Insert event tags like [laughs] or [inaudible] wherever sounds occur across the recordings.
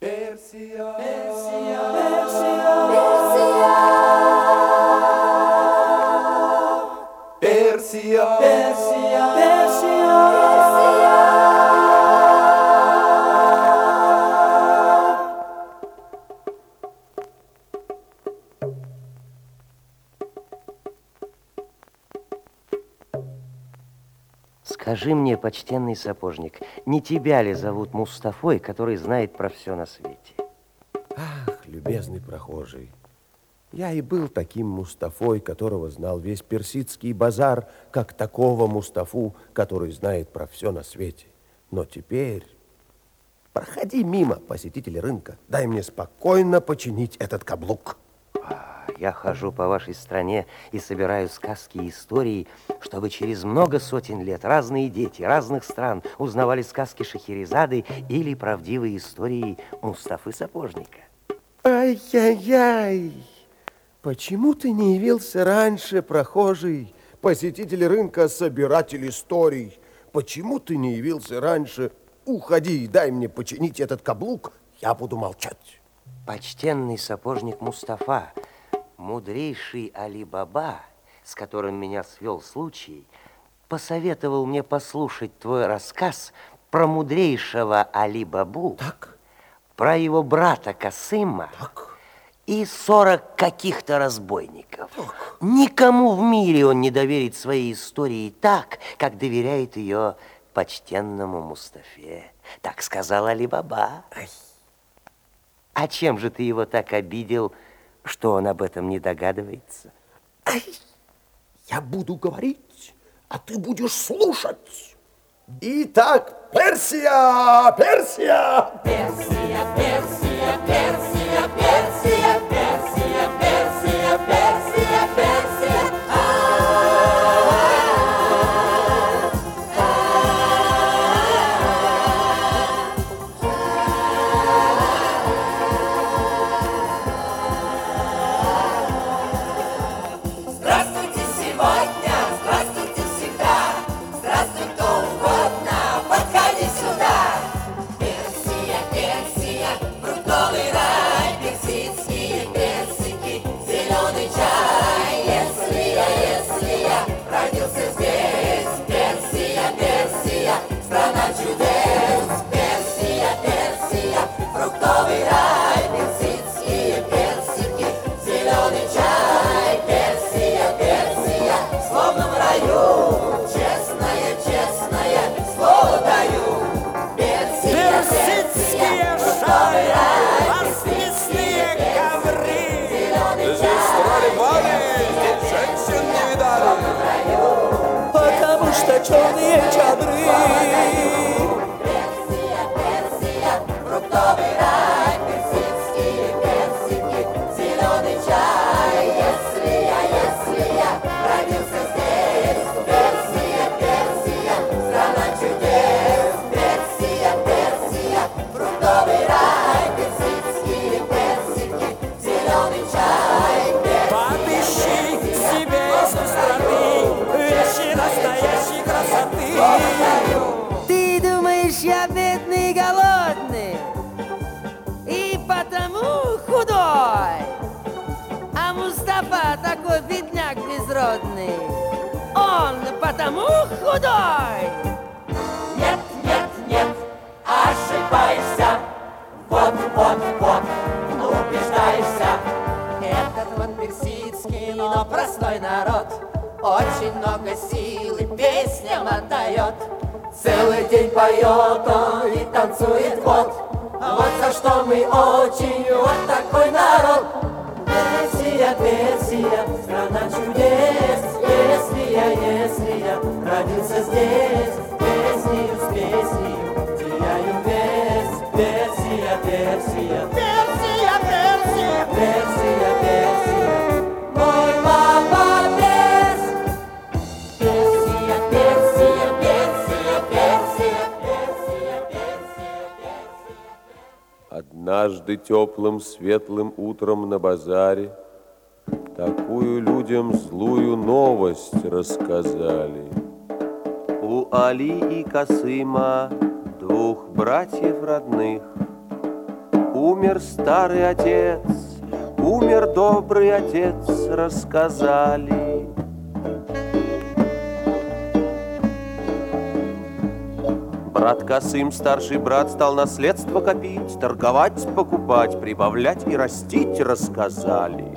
Persia, Persia, Persia, Persia, Persia, Persia. Скажи мне, почтенный сапожник, не тебя ли зовут Мустафой, который знает про все на свете? Ах, любезный прохожий, я и был таким Мустафой, которого знал весь персидский базар, как такого Мустафу, который знает про все на свете. Но теперь проходи мимо, посетитель рынка, дай мне спокойно починить этот каблук. Я хожу по вашей стране и собираю сказки и истории, чтобы через много сотен лет разные дети разных стран узнавали сказки Шахерезады или правдивые истории Мустафы Сапожника. Ай-яй-яй! Почему ты не явился раньше, прохожий, посетитель рынка, собиратель историй? Почему ты не явился раньше? Уходи и дай мне починить этот каблук, я буду молчать. Почтенный сапожник Мустафа, мудрейший Али-Баба, с которым меня свел случай, посоветовал мне послушать твой рассказ про мудрейшего Али-Бабу, Так, про его брата Касыма так. и сорок каких-то разбойников. Никому в мире он не доверит своей истории так, как доверяет ее почтенному Мустафе. Так сказал Али-Баба. А чем же ты его так обидел, что он об этом не догадывается? Ай, я буду говорить, а ты будешь слушать. Итак, Персия, Персия! Персия, Персия, Персия, Персия, Персия, потому худой. Теплым светлым утром на базаре Такую людям злую новость рассказали. У Али и Касыма, двух братьев родных, Умер старый отец, умер добрый отец, рассказали. Брат Косым, старший брат, стал наследство копить, торговать, покупать, прибавлять и растить, рассказали.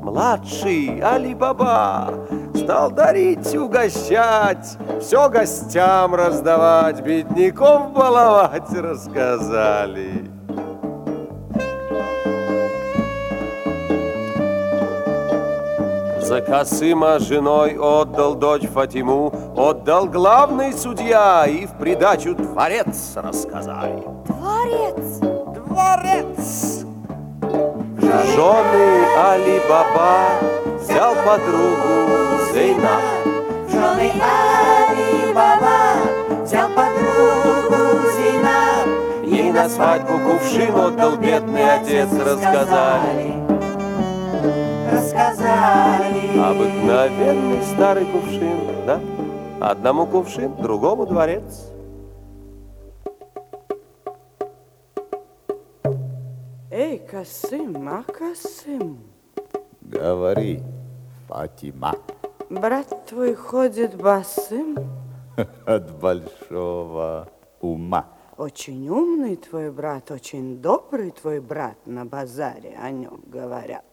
Младший Али-Баба стал дарить, угощать, все гостям раздавать, бедняков баловать, рассказали. За Касыма женой отдал дочь Фатиму, отдал главный судья и в придачу дворец рассказали. Дворец! Дворец! Жены Али-Баба взял подругу Зейнаб. Жены Али-Баба взял подругу Зейнаб. Ей на свадьбу кувшин отдал бедный отец, рассказали. Рассказали. Обыкновенный старый кувшин, да? Одному кувшин, другому дворец. Эй, Касым, а Касым, Говори, Фатима, брат твой ходит босым? [laughs] от большого ума. Очень умный твой брат, очень добрый твой брат на базаре о нем говорят.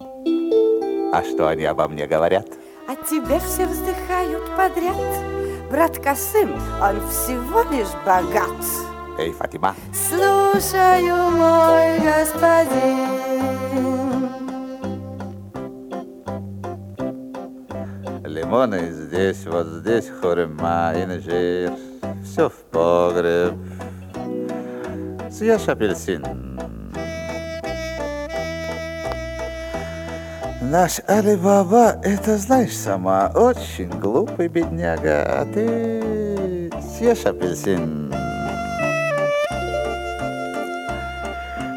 А что они обо мне говорят? А тебе все вздыхают подряд. Брат Касым, он всего лишь богат. Эй, Фатима, Слушаю, мой господин. лимоны здесь, вот здесь хурма, инжир. Все в погреб. Съешь апельсин. Наш Али-Баба, это знаешь сама, очень глупый бедняга, а ты съешь апельсин.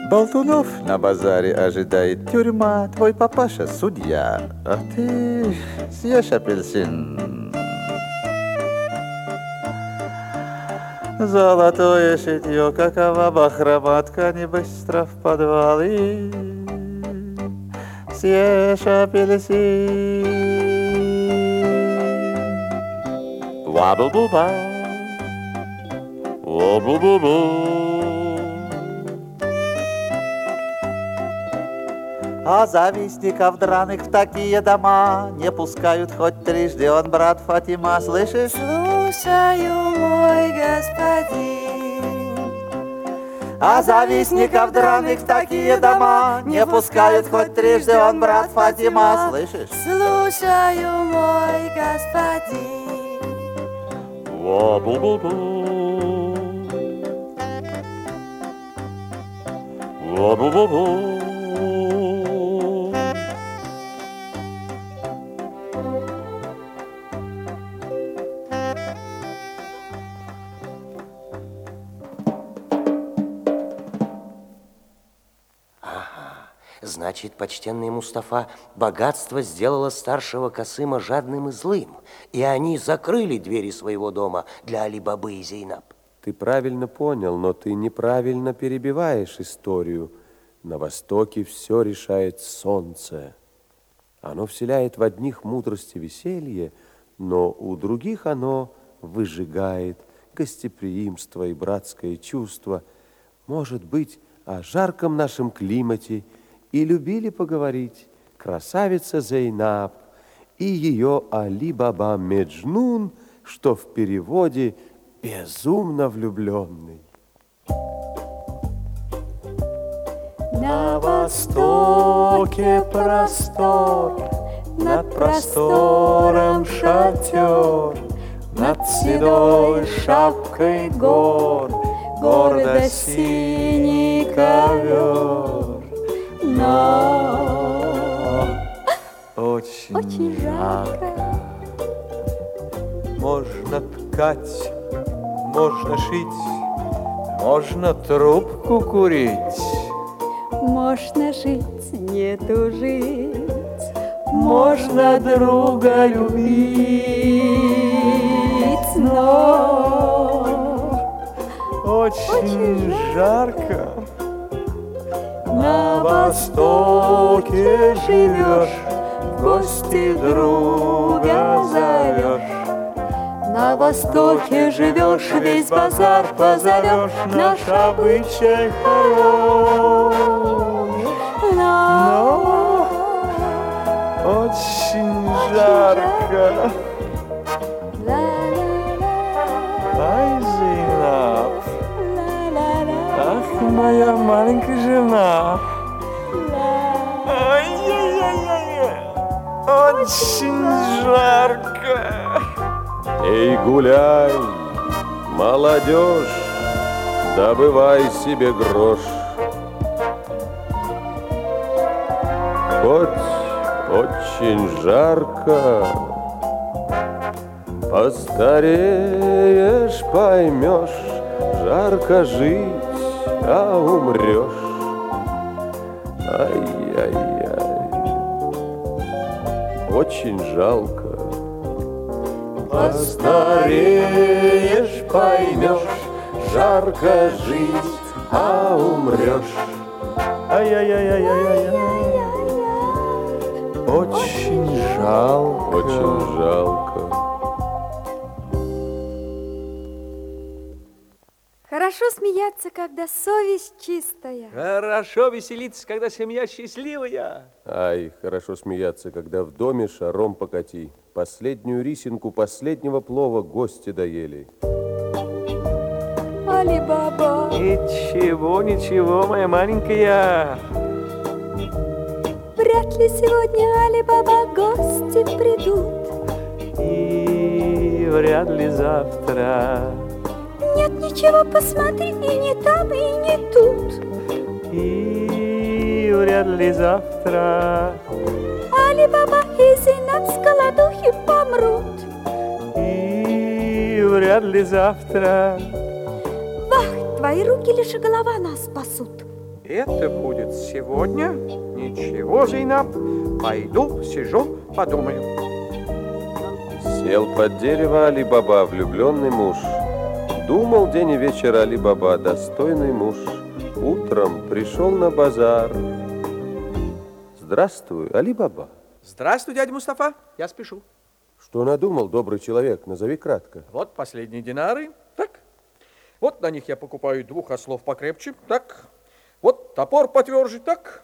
Болтунов на базаре ожидает тюрьма, твой папаша судья, а ты съешь апельсин. Золотое шитье, какова бахрома, ткани быстро в подвал и съешь апельсин. Ла-бу-бу-ба, ла-бу-бу-бу. А завистников драных в такие дома Не пускают хоть трижды он брат Фатима, слышишь? Слушаю, мой господин. А завистников драных в такие дома Не пускают хоть трижды он брат Фатима, слышишь? Слушаю, мой господин. Ла-бу-бу-бу. Ла-бу-бу-бу. Значит, почтенный Мустафа, богатство сделало старшего Касыма жадным и злым, и они закрыли двери своего дома для Али-Бабы и Зейнаб. Ты правильно понял, но ты неправильно перебиваешь историю. На Востоке все решает солнце. Оно вселяет в одних мудрость и веселье, но у других оно выжигает гостеприимство и братское чувство. Может быть, о жарком нашем климате и любили поговорить красавица Зейнаб и ее Али-Баба Меджнун, что в переводе безумно влюбленный. На востоке простор, над простором шатер, над седой шапкой гор, гордо синий ковер. Но Очень, Очень жарко. Можно ткать, можно шить, можно трубку курить. Можно жить, не тужить. можно друга любить, но очень жарко. На востоке живешь, в гости друга зовешь. На востоке живешь, весь базар позовешь, наш обычай хорош. Но очень жарко. Моя маленькая жена. Ай-яй-яй-яй, очень жарко. Эй, гуляй, молодежь, добывай себе грош. Хоть очень жарко, постареешь, поймешь, жарко жить, а умрешь. Ай-яй-яй, очень жалко. Постареешь, поймешь, жарко жить, а умрешь. Ай-яй-яй-яй-яй-яй. Очень жалко. Очень жалко. Хорошо смеяться, когда совесть чистая. Хорошо веселиться, когда семья счастливая. Ай, хорошо смеяться, когда в доме шаром покати. Последнюю рисинку последнего плова гости доели. Али-баба. Ничего, ничего, моя маленькая. Вряд ли сегодня Али-баба гости придут. И вряд ли завтра. Нет ничего, посмотри, и не там, и не тут. И вряд ли завтра. Али-баба и Зейнаб с голодухи помрут. И вряд ли завтра. Вах, твои руки лишь и голова нас спасут. Это будет сегодня. Ничего, Зейнаб. Пойду, сижу, подумаю. Сел под дерево Али-Баба, влюбленный муж. Думал день и вечер Али-Баба, достойный муж. Утром пришел на базар. Здравствуй, Али-Баба. Здравствуй, дядя Мустафа. Я спешу. Что надумал, добрый человек? Назови кратко. Вот последние динары. Так. Вот на них я покупаю двух ослов покрепче. Так. Вот топор потверже. Так.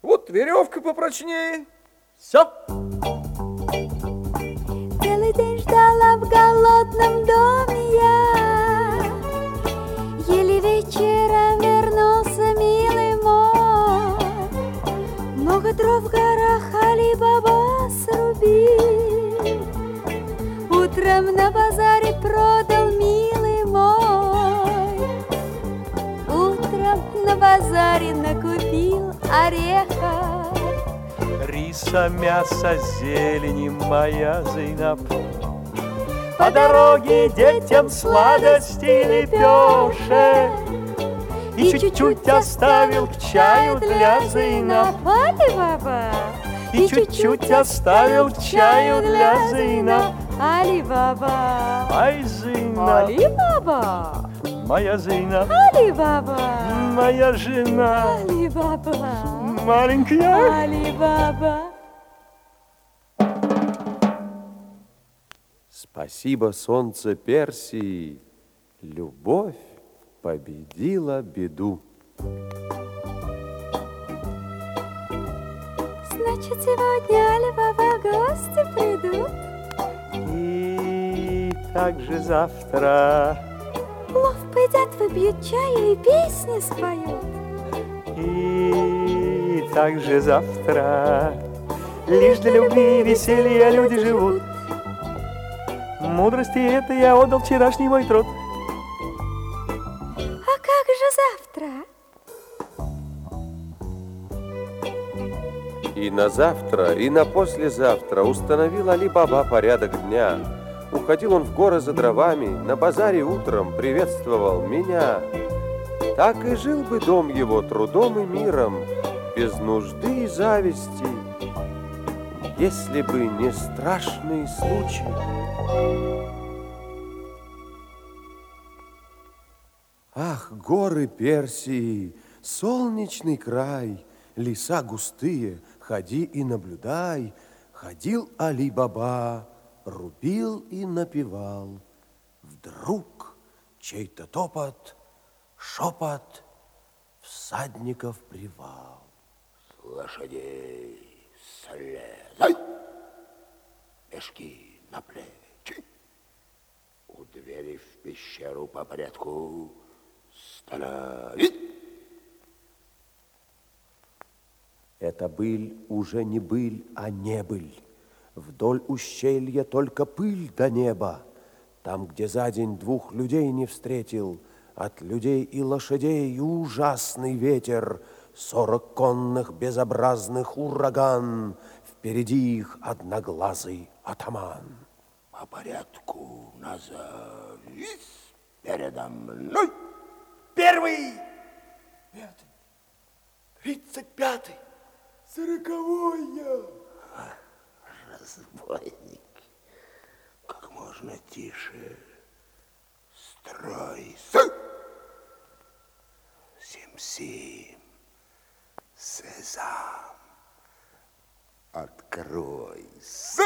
Вот веревка попрочнее. Все. Целый день ждала в голодном доме я. Вечером вернулся милый мой. Много дров в горах Али-Баба срубил. Утром на базаре продал милый мой. Утром на базаре накупил орехов. Риса, мясо, зелени моя Зейнаб. По дороге детям сладости лепешек. И чуть-чуть оставил к чаю для Зейнаб. Али-Баба. И чуть-чуть оставил к чаю для Зейнаб. Али-Баба. Ай, Зейнаб, Али-Баба. моя Зейнаб, Али-Баба. моя жена, Али-Баба. маленькая. Али-Баба. Спасибо, солнце Персии. Любовь победила беду. Значит, сегодня Али-Баба гости придут. И также завтра, Плов поедят, выпьют чаю и песни споют. и также завтра. Лишь для любви и веселья люди живут. Мудрости это я отдал вчерашний мой труд. На завтра, и на послезавтра установил Али-Баба порядок дня. Уходил он в горы за дровами, на базаре утром приветствовал меня. Так и жил бы дом его трудом и миром, без нужды и зависти, если бы не страшный случай. Ах, горы Персии, солнечный край, леса густые, ходи и наблюдай. Ходил Али-Баба, рубил и напевал. Вдруг чей-то топот, шепот, всадников привал. С лошадей слезай, мешки на плечи. У двери в пещеру по порядку стоять. Это быль уже не быль, а не быль. Вдоль ущелья только пыль до неба. Там, где за день двух людей не встретил, от людей и лошадей ужасный ветер, сорок конных безобразных ураган, впереди их одноглазый атаман. По порядку назовись передо мной. Первый, пятый, тридцать пятый, сороковой я. Разбойник, как можно тише стройся. Сим-сим, сезам, откройся.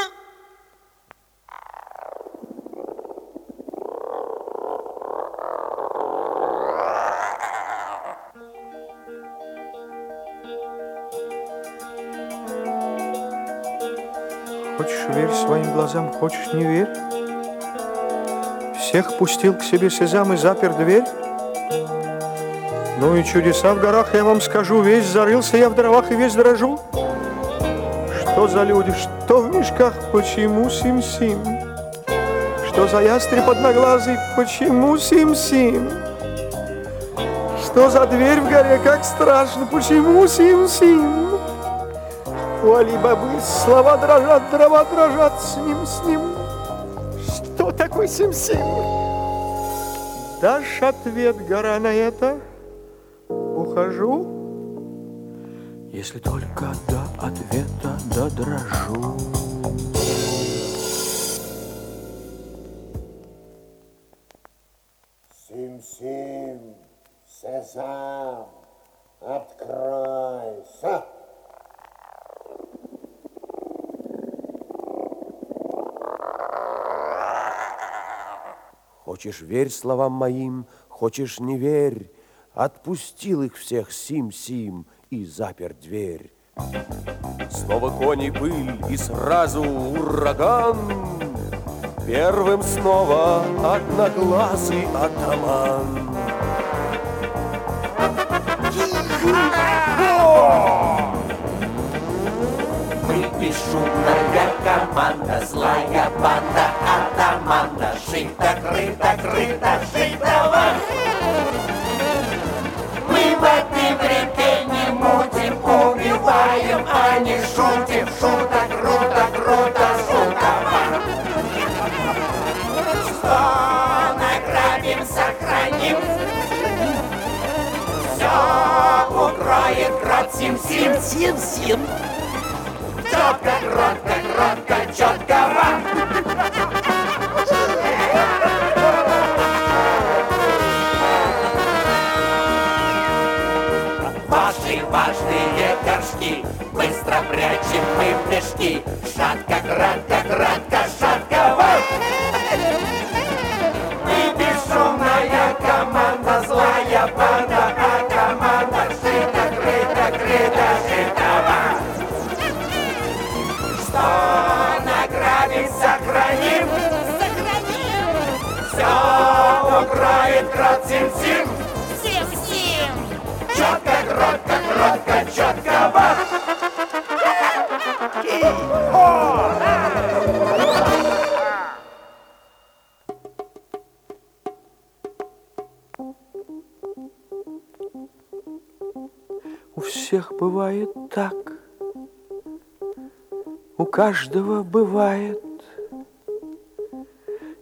Хочешь верь своим глазам, хочешь не верь. Всех пустил к себе Сезам и запер дверь. Ну и чудеса в горах, я вам скажу, весь зарылся я в дровах и весь дрожу. Что за люди, что в мешках, почему сим-сим? Что за ястреб одноглазый, почему сим-сим? Что за дверь в горе, как страшно, почему сим-сим? У Али-Бабы слова дрожат, дрова дрожат с ним, с ним. Что такое сим-сим? Дашь ответ, гора, на это? Ухожу? Если только до ответа додрожу. Сим-сим, сезам, откройся. Хочешь верь словам моим, хочешь не верь. Отпустил их всех сим-сим и запер дверь. Снова кони пыль и сразу ураган. Первым снова одноглазый атаман. Мы бесшумная команда, злая банда, атаманда, шито, крыто, крыто, шитого. Мы в реке не мутим, убиваем, а не шутим, шуток, круто, круто, шутово. Что награбим, сохраним, все укроет крот сим-сим, сим-сим. Четко, кротко, кротко, четко Ваши горшки Быстро прячем мы в мешки. Шатко, кратко, кратко, шатко бывает так. У каждого бывает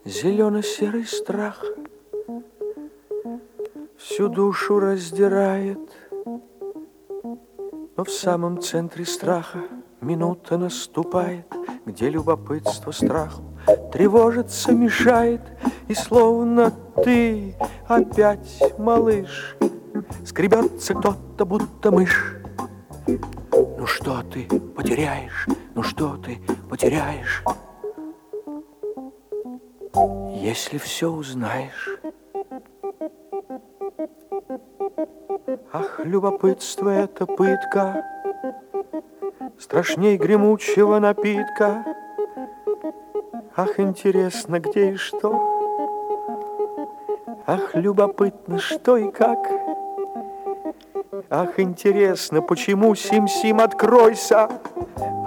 зелено-серый страх. Всю душу раздирает, но в самом центре страха минута наступает, где любопытство страху тревожится, мешает, и словно ты опять малыш. Скребется кто-то, будто мышь. Ну что ты потеряешь? Ну что ты потеряешь? Если все узнаешь. Ах, любопытство это пытка, Страшней гремучего напитка. Ах, интересно, где и что? Ах, любопытно, что и как? Ах, интересно, почему Сим-Сим откройся?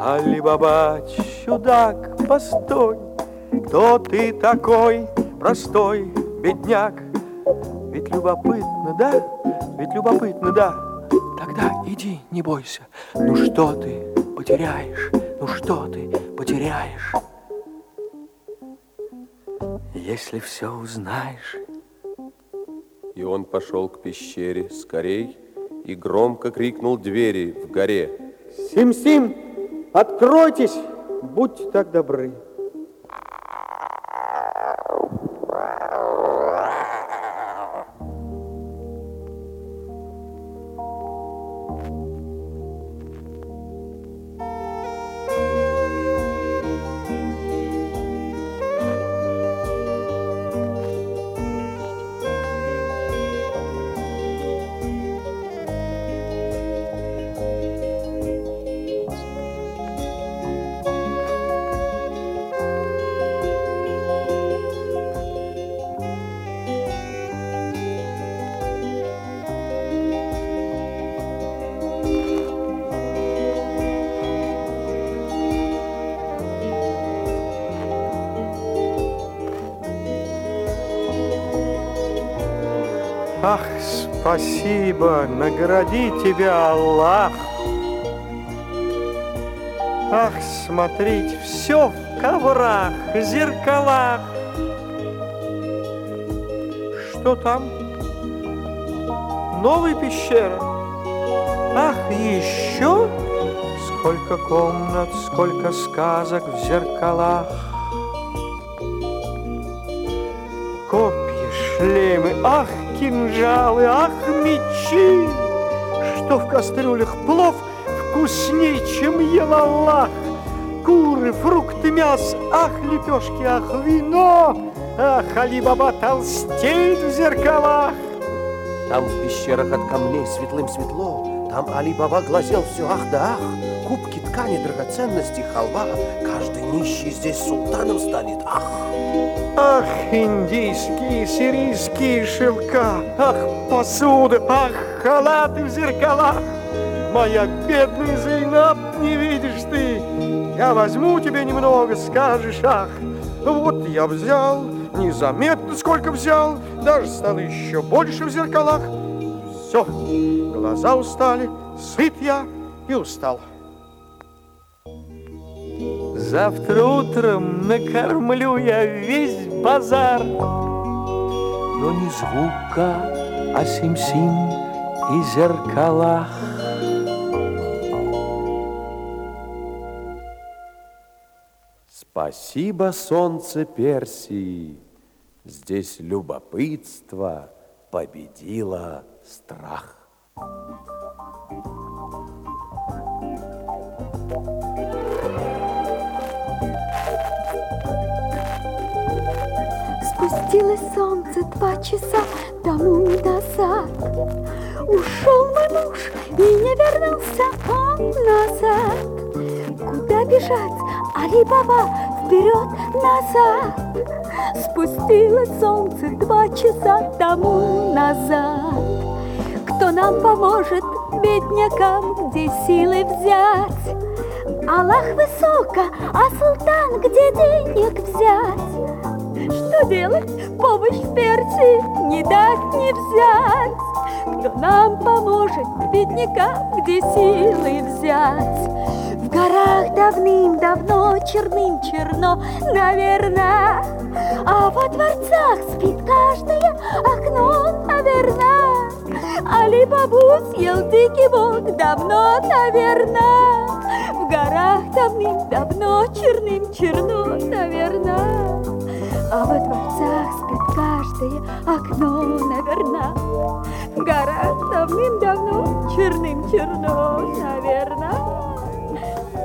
Али-Баба, чудак, постой, Кто ты такой, простой бедняк? Ведь любопытно, да? Ведь любопытно, да? Тогда иди, не бойся. Ну что ты потеряешь? Ну что ты потеряешь? Если все узнаешь. И он пошел к пещере скорей и громко крикнул двери в горе. Сим-Сим, откройтесь, будьте так добры. Награди тебя, Аллах. Ах, смотреть все в коврах, зеркалах. Что там? Новая пещера. Ах, еще? Сколько комнат, сколько сказок в зеркалах. Копья, шлемы, ах, кинжалы, ах, мечи, что в кастрюлях плов вкусней, чем ел Аллах. Куры, фрукты, мясо, ах, лепешки, ах, вино, ах, Али-Баба толстеет в зеркалах. Там в пещерах от камней светлым светло, там Али-Баба глазел все ах да ах, кубки, ткани, драгоценности, халва, каждый нищий здесь султаном станет, ах. Ах, индийские, сирийские шелка, ах, посуда, ах, халаты в зеркалах. Моя бедная Зейнаб, не видишь ты, я возьму тебе немного, скажешь, ах. Вот я взял, незаметно сколько взял, даже стало еще больше в зеркалах. Все, глаза устали, сыт я и устал. Завтра утром накормлю я весь базар. Но не звука, а сим-сим и зеркалах. Спасибо, солнце Персии. Здесь любопытство победило страх. Спустилось солнце два часа тому назад. Ушел мой муж и не вернулся он назад. Куда бежать, Али-Баба, вперед, назад. Спустилось солнце два часа тому назад. Кто нам поможет, беднякам, где силы взять? Аллах высоко, а султан, где денег взять? Что делать? Помощь в Персии не дать, не взять. Кто нам поможет, беднякам, где силы взять? В горах давным-давно черным черно, наверное, А во дворцах спит каждое окно, наверное. Али-Бабу съел дикий бог давно, наверное. В горах давным-давно черным черно, наверное. А во дворцах спит открытое окно, наверно. Гора давным-давно черным черно, наверно.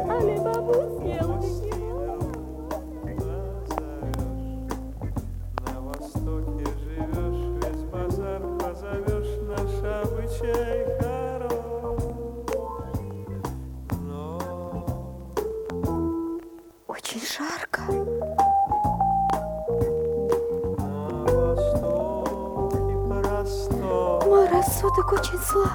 Али-бабу съел На востоке живешь, весь базар позовешь, наш обычай хорош. Очень жарко. Рассудок очень слаб.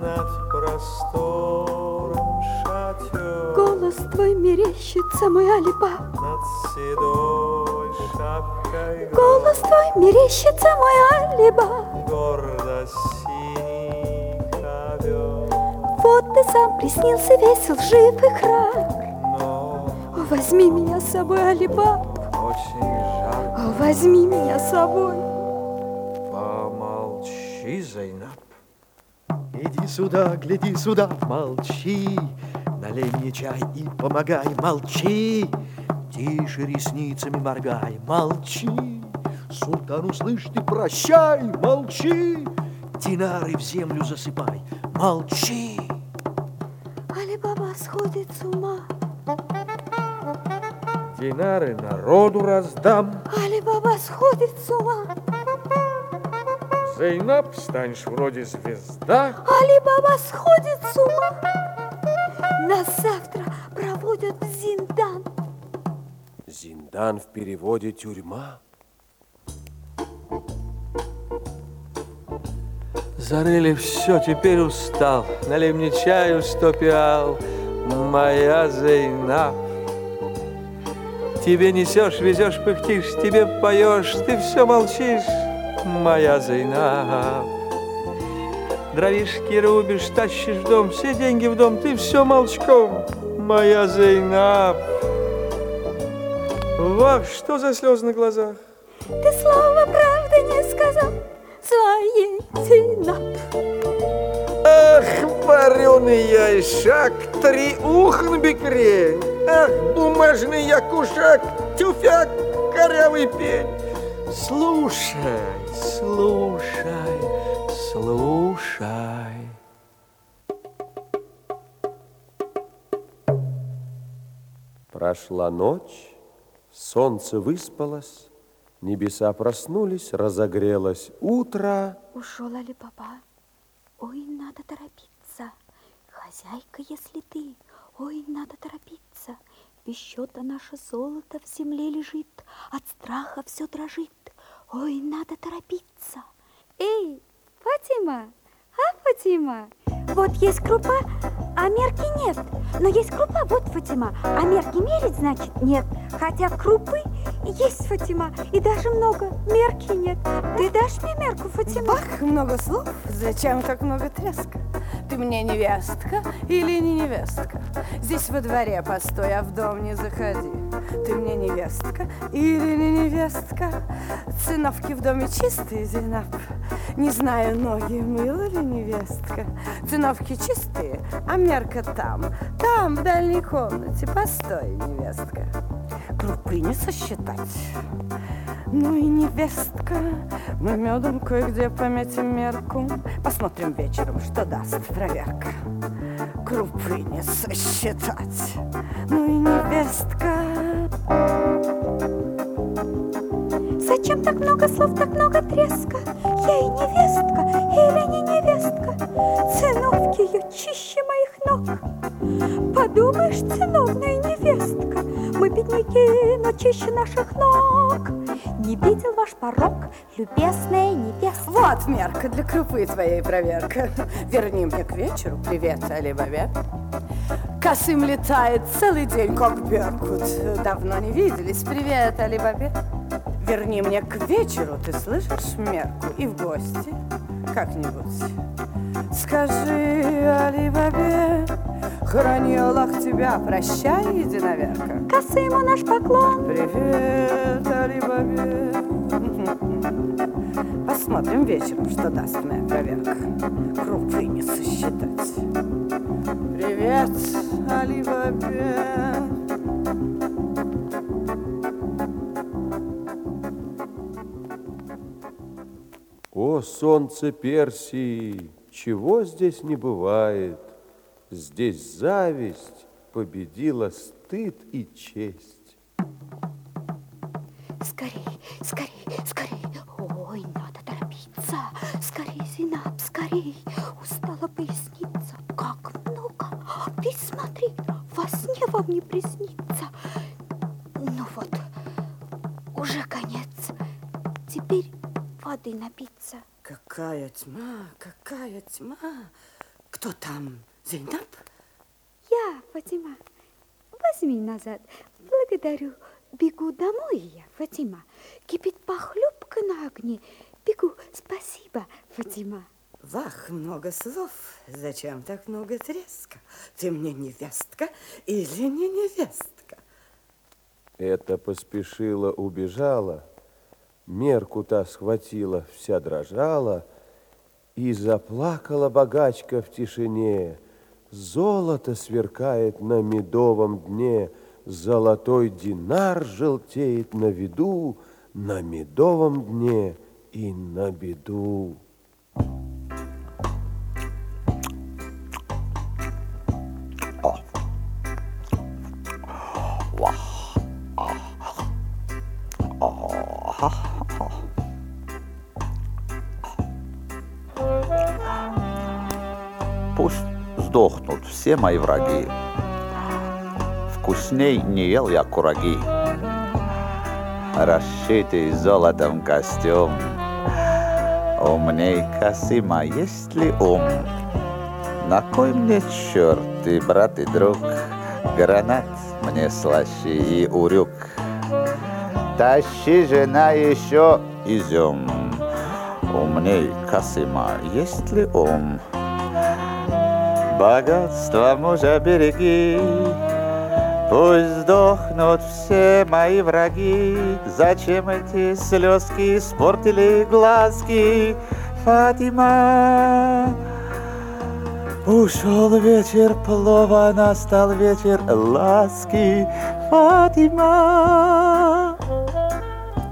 Над простором шатер, Голос твой мерещится, мой Алибаб. над седой шапкой Голос твой мерещится, мой Алибаб. гордо синий ковер. Вот ты сам приснился весел, жив и храбр. О, возьми меня с собой, Алибаб. Очень жарко. О, возьми меня с собой. Зайнаб. Иди сюда, гляди сюда, молчи. Налей мне чай и помогай, молчи. Тише ресницами моргай, молчи. Султан, услышь ты, прощай, молчи. Динары в землю засыпай, молчи. Алибаба сходит с ума. Динары народу раздам. Алибаба сходит с ума. Зайнаб, станешь вроде звезда. Алибаба сходит с ума. Нас завтра проводят в Зиндан. Зиндан в переводе тюрьма. Зарыли все, теперь устал. Налей мне чаю сто пиал, моя Зейнаб. Тебе несешь, везешь, пыхтишь, тебе поешь, ты все молчишь, моя Зейнаб. Дровишки рубишь, тащишь в дом, все деньги в дом, ты все молчком, моя Зейнаб. Вах, что за слезы на глазах? Ты слова правды не сказал своей Зинаб. Ах, вареный яйшак, три ухн бекрень. Ах, бумажный якушак, тюфяк, корявый пень. Слушай, слушай, слушай. Прошла ночь, солнце выспалось, небеса проснулись, разогрелось утро. Ушел Алибаба. Ой, надо торопиться. Хозяйка, если ты, ой, надо торопиться. Счета наше золото в земле лежит, от страха все дрожит. Ой, надо торопиться. Эй, Фатима, а, Фатима, вот есть крупа, а мерки нет. Но есть крупа, вот, Фатима, а мерки мерить, значит, нет. Хотя крупы есть, Фатима, и даже много, мерки нет. Ты дашь мне мерку, Фатима? Бах, много слов, зачем так много треска? Ты мне невестка или не невестка? Здесь во дворе постой, а в дом не заходи. Ты мне невестка или не невестка? Циновки в доме чистые, Зинаб. Не знаю, ноги мыла ли невестка. Циновки чистые, а мерка там. Там, в дальней комнате. Постой, невестка. Крупы не сосчитать. Ну и невестка, мы медом кое-где пометим мерку. Посмотрим вечером, что даст проверка. Крупы не сосчитать. Ну и невестка. Зачем так много слов, так много треска? Я и невестка, или не ее чище моих ног. Подумаешь, циновная невестка, мы бедняки, но чище наших ног. Не видел ваш порог, любезная невестка. Вот мерка для крупы твоей проверка. Верни мне к вечеру привет, Алибабе. Косым летает целый день, как Беркут. Давно не виделись. Привет, Алибабе. Верни мне к вечеру, ты слышишь, мерку, и в гости как-нибудь. Скажи, Алибабе, храни Аллах тебя, прощай, единоверка. Косыму наш поклон. Привет, Алибабе. Посмотрим вечером, что даст моя проверка. Крупы не сосчитать. Привет, Алибабе. солнце Персии, чего здесь не бывает. Здесь зависть победила стыд и честь. Скорей, скорей, скорей. Ой, надо торопиться. Скорей, Зинаб, скорей. Устала поясница. Как много. Ведь смотри, во сне вам не приснится. Ну вот, уже конец. Теперь воды напиться. Какая тьма, какая тьма. Кто там? Зейнаб? Я, Фатима, возьми назад. Благодарю. Бегу домой я, Фатима. Кипит похлебка на огне. Бегу. Спасибо, Фатима. Вах, много слов. Зачем так много треска? Ты мне невестка или не невестка? Это поспешила, убежала, мерку та схватила, вся дрожала, и заплакала богачка в тишине. Золото сверкает на медовом дне, Золотой динар желтеет на виду, На медовом дне и на беду. Пусть сдохнут все мои враги. Вкусней не ел я кураги. Расшитый золотом костюм. Умней Касима есть ли ум? На кой мне черт и брат и друг? Гранат мне слаще и урюк. Тащи, жена, еще изюм. Умней Касима есть ли ум? Богатство мужа береги, Пусть сдохнут все мои враги. Зачем эти слезки испортили глазки? Фатима, Ушел вечер плова, настал вечер ласки. Фатима.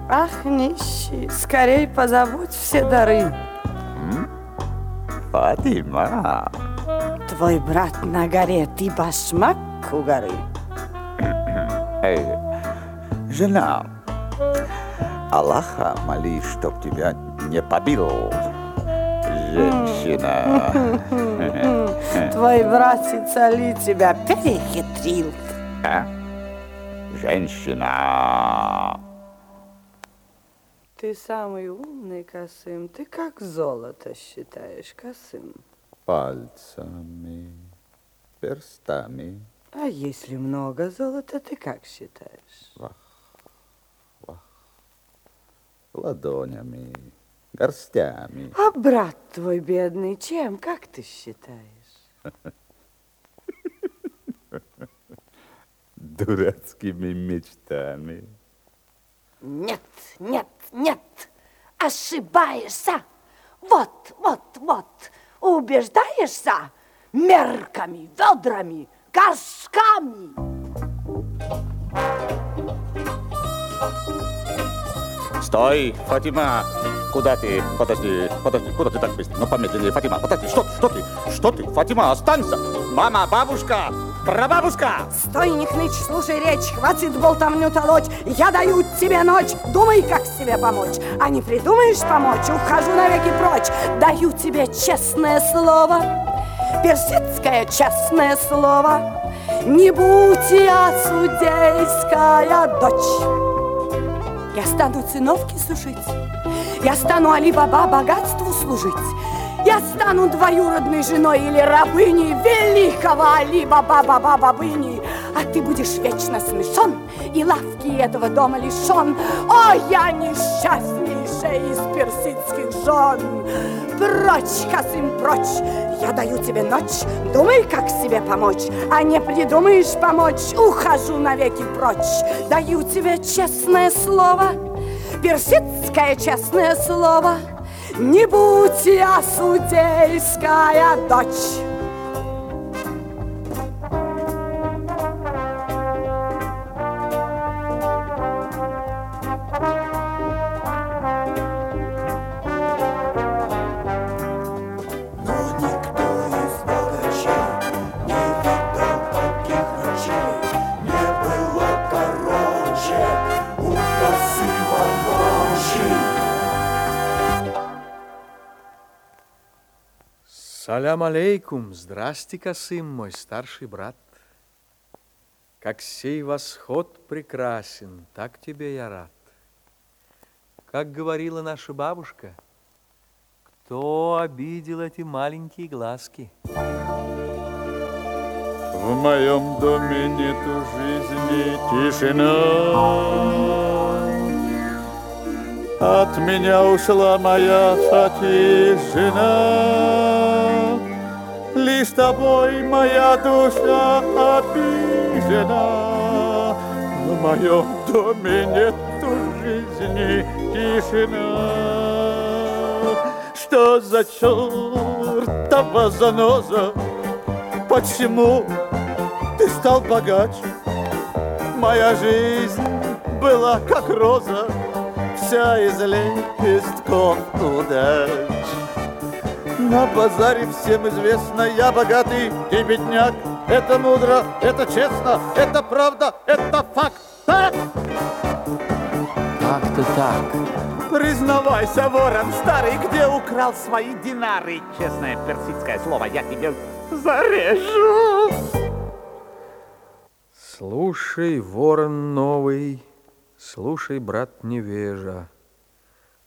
Ах, нищий, скорей позабудь все дары. Фатима. Твой брат на горе, ты башмак у горы. Эй, жена, Аллаха моли, чтоб тебя не побил. Женщина. [laughs] Твой братец Али тебя перехитрил. А? Женщина. Ты самый умный, Касым. Ты как золото считаешь, Касым. Пальцами, перстами. А если много золота, ты как считаешь? Вах, вах. Ладонями, горстями. А брат твой бедный чем, как ты считаешь? [laughs] Дурацкими мечтами. Нет, нет, нет, ошибаешься. Вот, вот, вот, убеждаешься мерками, ведрами, горшками. Стой, Фатима! Куда ты? Подожди, подожди, куда ты так быстро? Ну, помедленнее, Фатима, подожди, что, что ты? Что ты? Фатима, останься! Мама, бабушка, прабабушка! Стой, не хнычь, слушай речь, хватит болтовню толочь. Я даю тебе ночь, думай, как себе помочь. А не придумаешь помочь, ухожу навеки прочь. Даю тебе честное слово, персидское честное слово. Не будь я судейская дочь. Я стану циновки сушить, я стану Али-Баба богатству служить. Я стану двоюродной женой или рабыней великого Али-Баба-Баба-Бабыни. А ты будешь вечно смешон и лавки этого дома лишен. О, я несчастнейшая из персидских жен. Прочь, Касым, прочь, я даю тебе ночь, думай, как себе помочь. А не придумаешь помочь, ухожу навеки прочь. Даю тебе честное слово, персидское честное слово. Не будь я судейская дочь. Салям алейкум, здрасте, Касым, мой старший брат. Как сей восход прекрасен, так тебе я рад. Как говорила наша бабушка, кто обидел эти маленькие глазки? В моем доме нету жизни тишина. От меня ушла моя Фати жена. Лишь тобой моя душа обижена. В моем доме нету жизни тишина. Что за чертова заноза? Почему ты стал богаче? Моя жизнь была как роза, вся из лепестков удач. На базаре всем известно, я богатый, ты бедняк. Это мудро, это честно, это правда, это факт. Так? Как-то так. Признавайся, ворон старый, где украл свои динары? Честное персидское слово, я тебе зарежу. Слушай, ворон новый, слушай, брат невежа.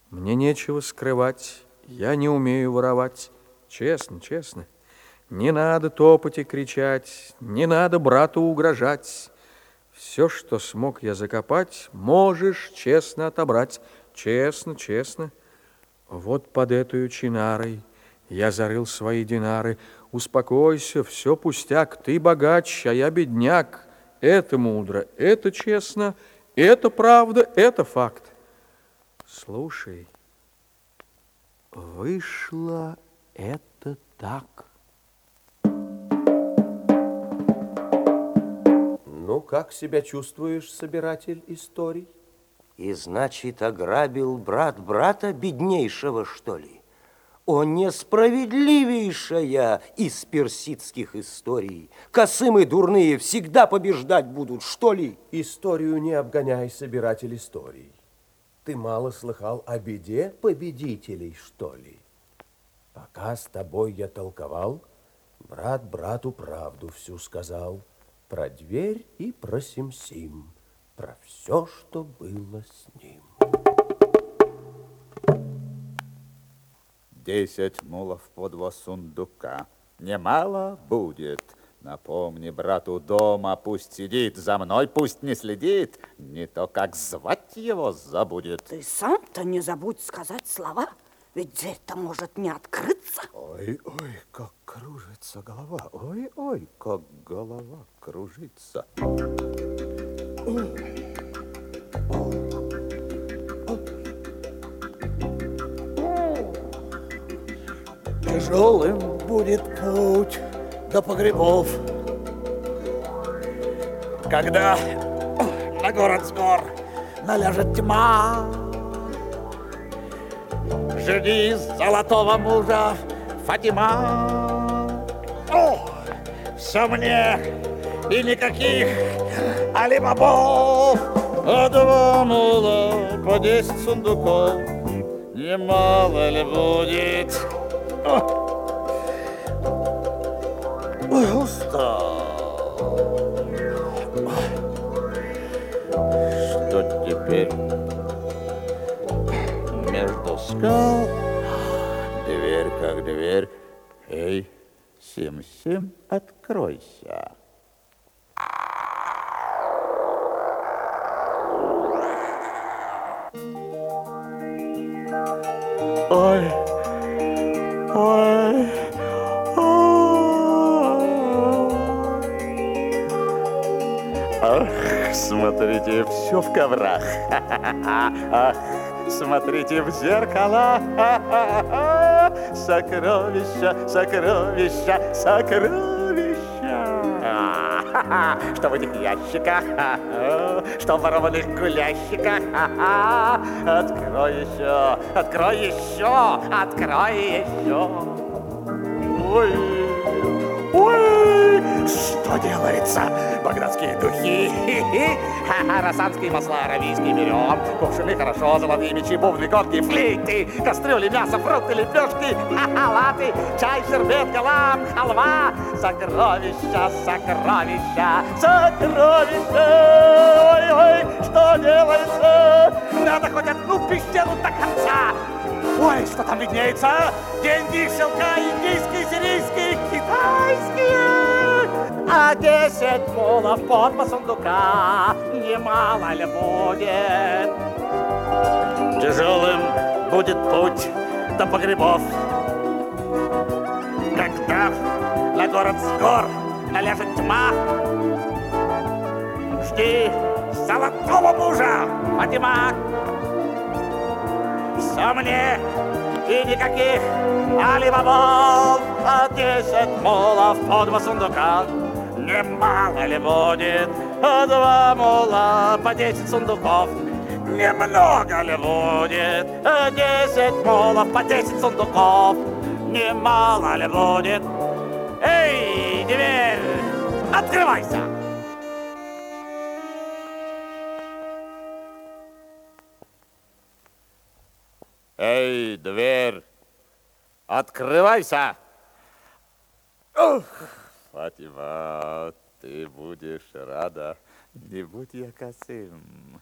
Мне нечего скрывать, я не умею воровать. Честно, честно. Не надо топать и кричать, не надо брату угрожать. Все, что смог я закопать, можешь честно отобрать. Честно, честно. Вот под этой чинарой я зарыл свои динары. Успокойся, все пустяк, ты богач, а я бедняк. Это мудро, это честно, это правда, это факт. Слушай, вышло это так. Ну, как себя чувствуешь, собиратель историй? И значит, ограбил брат брата беднейшего, что ли? О, несправедливейшая из персидских историй! Косымы дурные всегда побеждать будут, что ли? Историю не обгоняй, собиратель историй. Ты мало слыхал о беде победителей, что ли? Пока с тобой я толковал, брат брату правду всю сказал. Про дверь и про Сим-Сим, про все, что было с ним. Десять мулов по два сундука. Немало будет. Напомни брату дома, пусть сидит, за мной пусть не следит, не то как звать его забудет. Ты сам-то не забудь сказать слова, ведь дверь-то может не открыться. Ой, ой, как кружится голова, ой, ой, как голова кружится. Тяжелым будет путь до погребов. Когда на город с гор наляжет тьма, Жди золотого мужа, Фатима. О, все мне и никаких алибабов. А два мула по десять сундуков, немало ли будет? Ой, устал. Что теперь? Между скал Сим-Сим, откройся. Ой, ой, Ах, смотрите, все в коврах. [laughs] Ах, смотрите в зеркала. [laughs] Сокровища, сокровища, сокровища. [laughs] Что в этих ящиках, [laughs] что в ворованных гулящиках. [laughs] Открой еще, открой еще, открой еще. Ой, Что делается? Багдадские духи, росанские масла, аравийские берем, кувшины хорошо, золотые мечи, бубны, котки, флейты, кастрюли, мясо, фрукты, лепешки, латы, чай, шербет, галам, халва, сокровища, сокровища, сокровища. Ой, ой, что делается? Надо хоть одну пещеру до конца. Ой, что там виднеется? Деньги, шелка, индийские, сирийские, китайские. А десять полов под по сундука немало ли будет? Тяжелым будет путь до погребов. Когда на город с гор наляжет тьма, жди золотого мужа, Фатима. Все мне и никаких алибабов, а десять молов по два сундука. Немало ли будет, а два мола по десять сундуков. Немного ли будет, а десять молов по десять сундуков. Немало ли будет. Эй, дверь, открывайся! Эй, дверь, открывайся! Ух, Фатима, ты будешь рада, не будь я косым.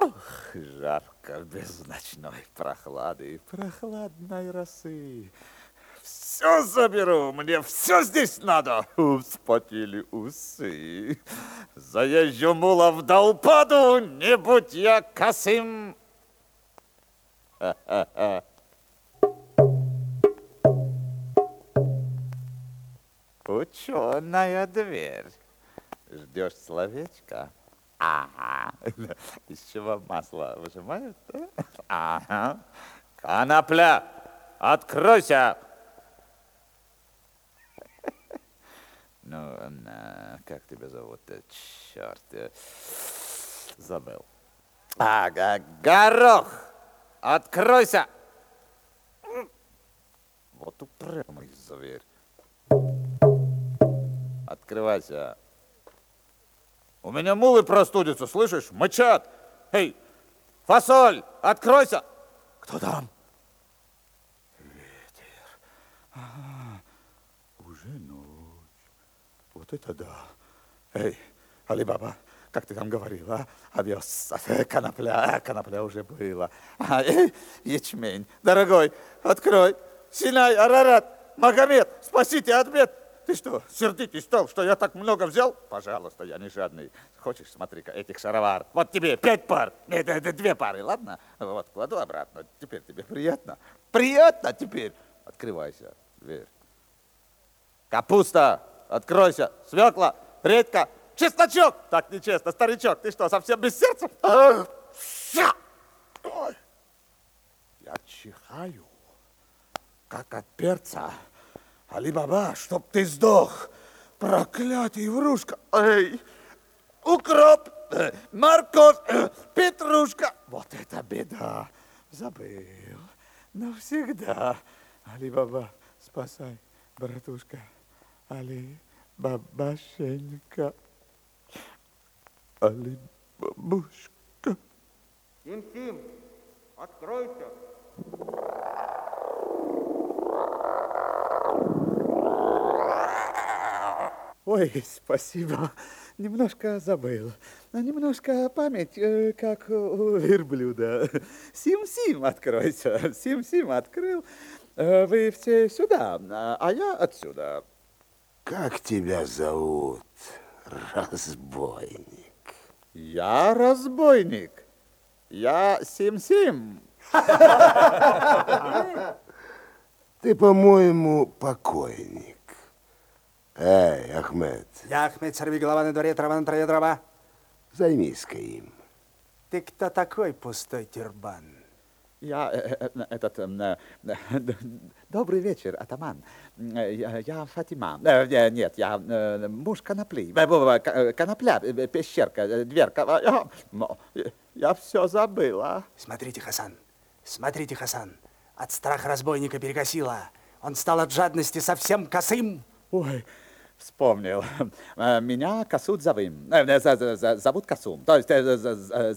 Ух, жарко без ночной прохлады прохладной росы. Все заберу, мне все здесь надо. Вспотели усы. Заезжу мулов до упаду, не будь я косым. Ха-ха-ха. Ученая дверь. Ждешь словечко? Ага. [laughs] Из чего масло выжимают? [laughs] Ага. Конопля, откройся! [laughs] Ну, как тебя зовут? э, Черт, э, забыл. Ага, горох, откройся! Вот упрямый зверь. Открывайся. У меня мулы простудятся, слышишь? Мычат. Эй, фасоль, откройся. Кто там? Ветер. А, уже ночь. Вот это да. Эй, Алибаба, как ты там говорила? Овес, конопля, конопля уже было. А, э, ячмень, дорогой, открой. Синай, Арарат, Магомед, спасите от бед. Ты что, сердитый стал, что я так много взял? Пожалуйста, я не жадный. Хочешь, смотри-ка, этих шаровар. Вот тебе пять пар. Нет, это две пары, ладно? Вот, кладу обратно. Теперь тебе приятно? Приятно теперь? Открывайся, дверь. Капуста, откройся. Свекла, редька, чесночок. Так нечестно, старичок. Ты что, совсем без сердца? Я чихаю, как от перца. Али-Баба, чтоб ты сдох, проклятый врушка. Эй, укроп, э, морковь, э, петрушка. Вот это беда. Забыл. Навсегда. Али-Баба, спасай, братушка. Али-Бабашенька. Али-Бабушка. Тим-Тим, откройте. Ой, спасибо. Немножко забыл. Немножко память, э, как у верблюда. Сим-сим, откройся. Сим-сим открыл. Э, Вы все сюда, а а я отсюда. Как тебя зовут, разбойник? Я разбойник. Я Сим-сим. Ты, по-моему, покойник. Эй, Ахмед, Я Ахмед, сорви голова на дворе, трава на траве, трава. займись-ка им. Ты кто такой, пустой тюрбан? Я э, э, э, этот... э, Добрый вечер, атаман. Я, я Фатима. Нет, я муж конопли. Конопля, пещерка, дверка. Я- но Я все забыла. Смотрите, Хасан, смотрите, Хасан. От страха разбойника перекосило. Он стал от жадности совсем косым. Ой, Вспомнил. [laughs] Э, Меня Касут Завым. Э, э, Зовут Касум. То есть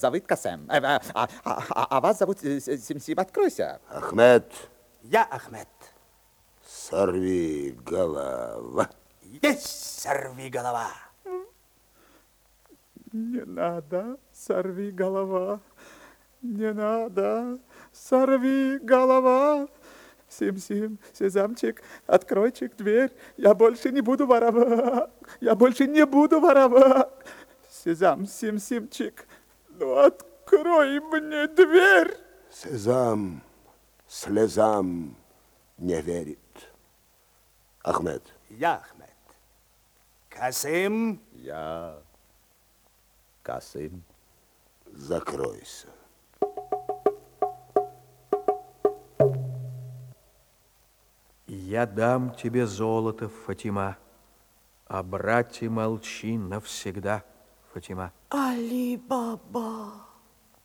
зовут Касем. А, а- а- а вас зовут Симсим. Откройся. Ахмед, Я Ахмед. сорви голова. Есть сорви голова. Не надо, сорви голова. Не надо, сорви голова. Сим-сим, сезамчик, откройчик дверь. Я больше не буду воровать. Я больше не буду воровать. Сезам, сим-симчик, ну открой мне дверь. Сезам слезам не верит. Ахмед, Я Ахмед. Касым. Я Касым. закройся. Я дам тебе золото, Фатима, а брате молчи навсегда, Фатима. Али-Баба.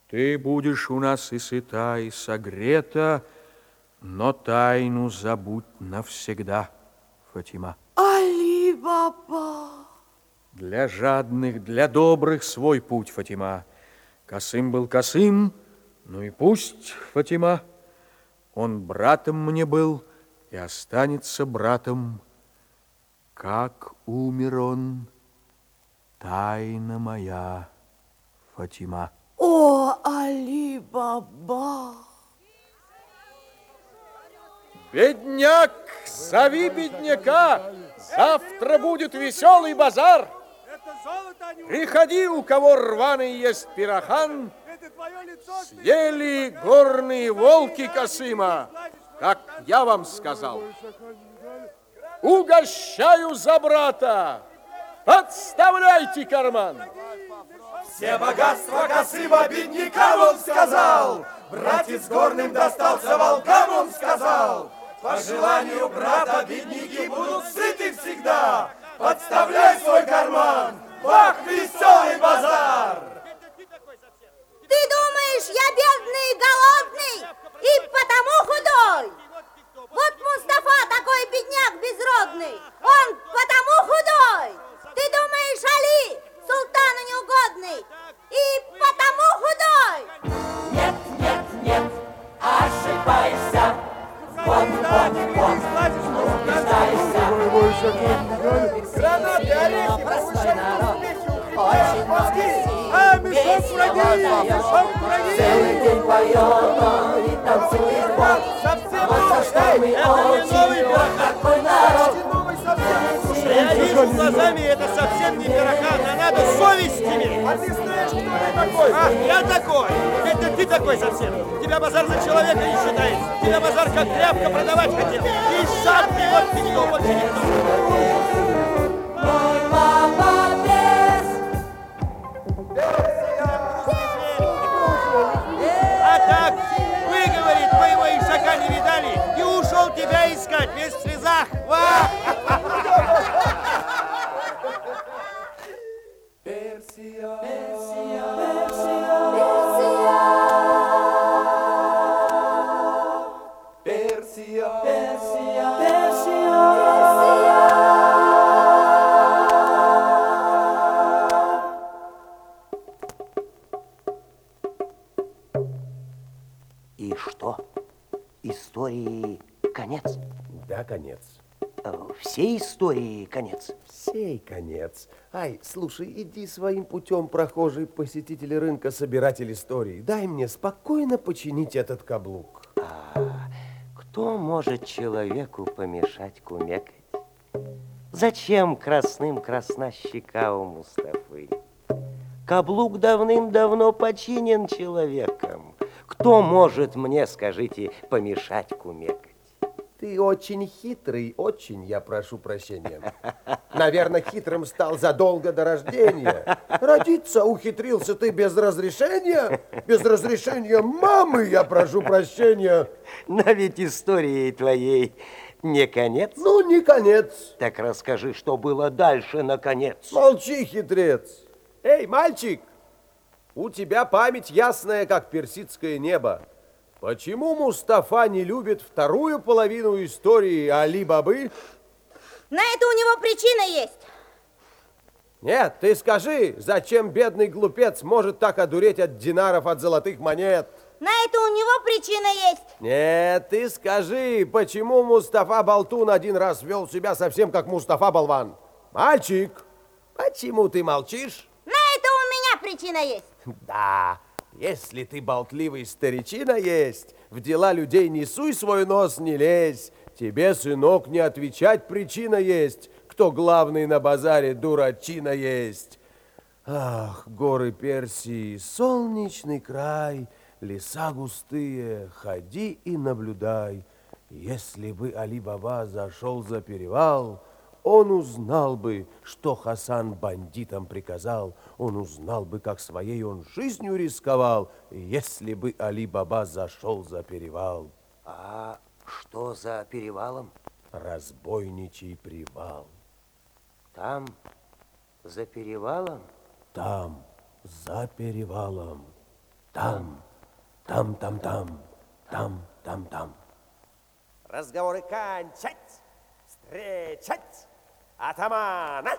Ты будешь у нас и сыта, и согрета, но тайну забудь навсегда, Фатима. Али-Баба. Для жадных, для добрых свой путь, Фатима. Косым был косым, ну и пусть, Фатима. Он братом мне был и останется братом. Как умер он, тайна моя, Фатима. О, Али-Баба. Бедняк, зови бедняка, завтра будет веселый базар. Приходи, у кого рваный есть пирохан, съели горные волки Косыма, как я вам сказал. Угощаю за брата, подставляйте карман. Все богатства Косыма беднякам он сказал. Братец горным достался волкам, он сказал. По желанию брата бедняки будут сыты всегда. Подставляй свой карман, бах, веселый базар! Ты думаешь, я бедный и голодный, и потому худой? Вот Мустафа такой бедняк безродный, он потому худой. Ты думаешь, Али султану неугодный, и потому худой? Нет, нет, нет, ошибаешься. Вот, вот, вот, убеждайся. Гранаты, орехи, Простой народ, очень много А, мешок кураги, мешок кураги. Целый день поет вот. Вот за что мы очень вот такой народ. Вижу глазами, это совсем не пирохан, а надо совесть иметь. А ты знаешь, кто я такой? Ах, я такой. Это ты такой совсем. Тебя базар за человека не считает. Тебя базар как тряпка продавать хотел. И сам ты вот ты него больше никто. Тебя искать весь в слезах. Ва! Персия, Персия, истории конец? Сей конец. Ай, слушай, иди своим путем, прохожий посетители рынка, собиратель истории. Дай мне спокойно починить этот каблук. Кто может человеку помешать кумекать? Зачем красным красна щека у Мустафы? Каблук давным-давно починен человеком. Кто может мне, скажите, помешать кумекать? Ты очень хитрый, очень, я прошу прощения. Наверное, хитрым стал задолго до рождения. Родиться ухитрился ты без разрешения? Без разрешения мамы, я прошу прощения. Но ведь истории твоей не конец. Ну, не конец. Так расскажи, что было дальше, наконец. Молчи, хитрец. Эй, мальчик, у тебя память ясная, как персидское небо. Почему Мустафа не любит вторую половину истории Али Бабы? На это у него причина есть. Нет, ты скажи, зачем бедный глупец может так одуреть от динаров, от золотых монет? На это у него причина есть. Нет, ты скажи, почему Мустафа Болтун один раз вел себя совсем как Мустафа Болван? Мальчик, почему ты молчишь? На это у меня причина есть. Да, если ты болтливый старичина есть, в дела людей не суй свой нос, не лезь. Тебе, сынок, не отвечать причина есть, кто главный на базаре дурачина есть. Ах, горы Персии, солнечный край, леса густые, ходи и наблюдай. Если бы Али-Баба зашел за перевал, он узнал бы, что Хасан бандитам приказал, он узнал бы, как своей он жизнью рисковал, если бы Али-Баба зашел за перевал. А что за перевалом? Разбойничий привал. Там, за перевалом? Там, за перевалом. Там, там, там, там, там, там, там. Разговоры кончать, встречать атамана.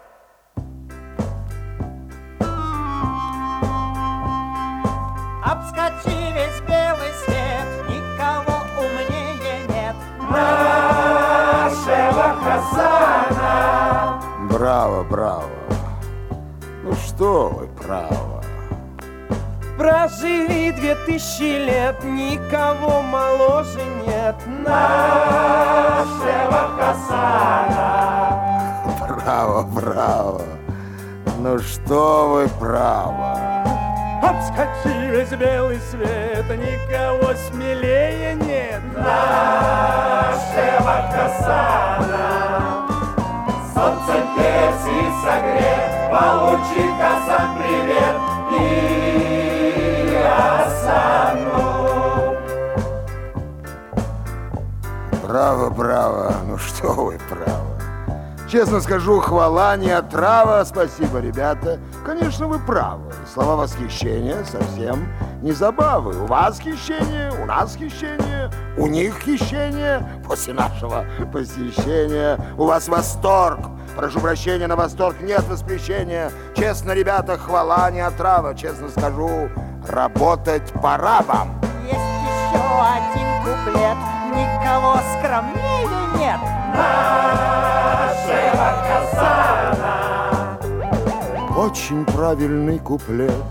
Обскочи весь белый свет, никого умнее нет. Нашего Хасана. Браво, браво. Ну что вы, право. Проживи две тысячи лет, никого моложе нет. Нашего Хасана. Браво, браво. Ну что вы, право. Обскочи весь белый свет, никого смелее нет. Нашего Хасана. Солнцем Персии согрет, получит Хасан привет. И Хасану. Браво, браво. Ну что вы, право. Честно скажу, хвала не отрава. Спасибо, ребята. Конечно, вы правы. Слова восхищения совсем не забавы. У вас хищение, у нас хищение, у них хищение. После нашего посещения у вас восторг. Прошу прощения, на восторг нет воспрещения. Честно, ребята, хвала не отрава. Честно скажу, работать пора вам. Есть еще один куплет, никого скромнее нет. Нашего Хасана. Очень правильный куплет,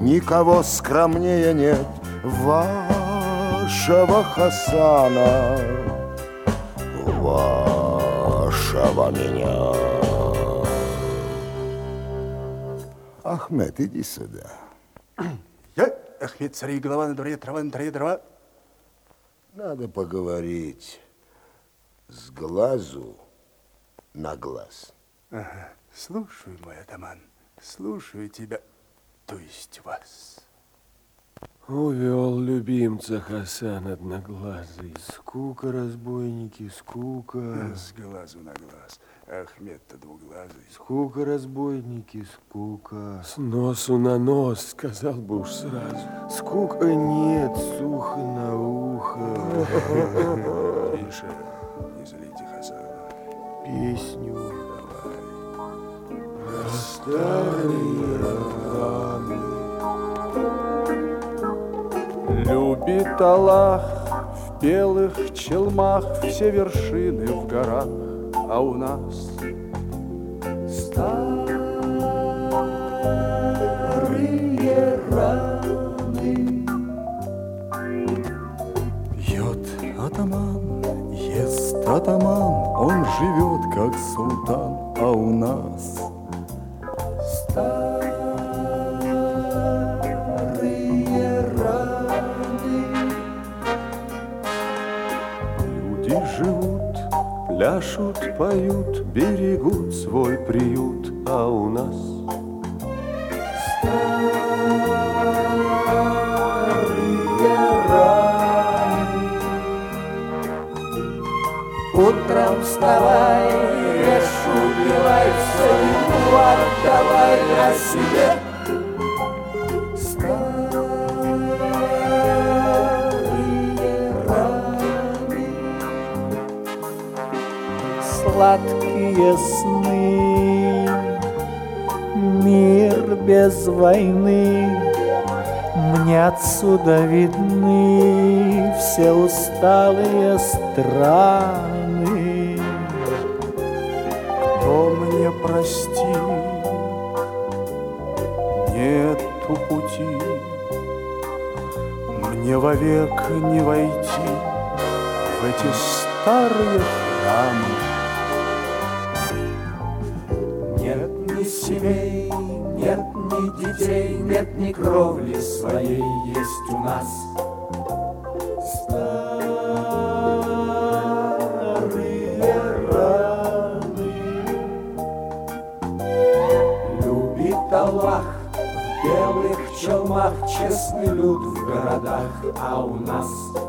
никого скромнее нет вашего Хасана, вашего меня. Ахмед, иди сюда. Я, Ахмед, царей голова на дворе, трава на траве, дрова. Надо поговорить с глазу на глаз. Ага. Слушаю, мой атаман, слушаю тебя, то есть вас. Увел любимца Хасан одноглазый. Скука, разбойники, скука. С глазу на глаз. Ахмед-то двуглазый. Скука, разбойники, скука. С носу на нос, сказал бы уж сразу. Скука нет, сухо на ухо. [laughs] Тише, не злите Хасана. Песню Давай. про старые раны. Любит Аллах в белых челмах все вершины в горах, а у нас Старые раны. Пьет атаман, ест атаман, он живет как султан, а у нас Старые живут, пляшут, поют, берегут свой приют, а у нас Утром вставай, ешь, убивай, все ему отдавай о себе. Сладкие сны. Мир без войны, мне отсюда видны все усталые страны. Кто мне простит, нету пути, Мне вовек не войти в эти старые храмы. Городах, а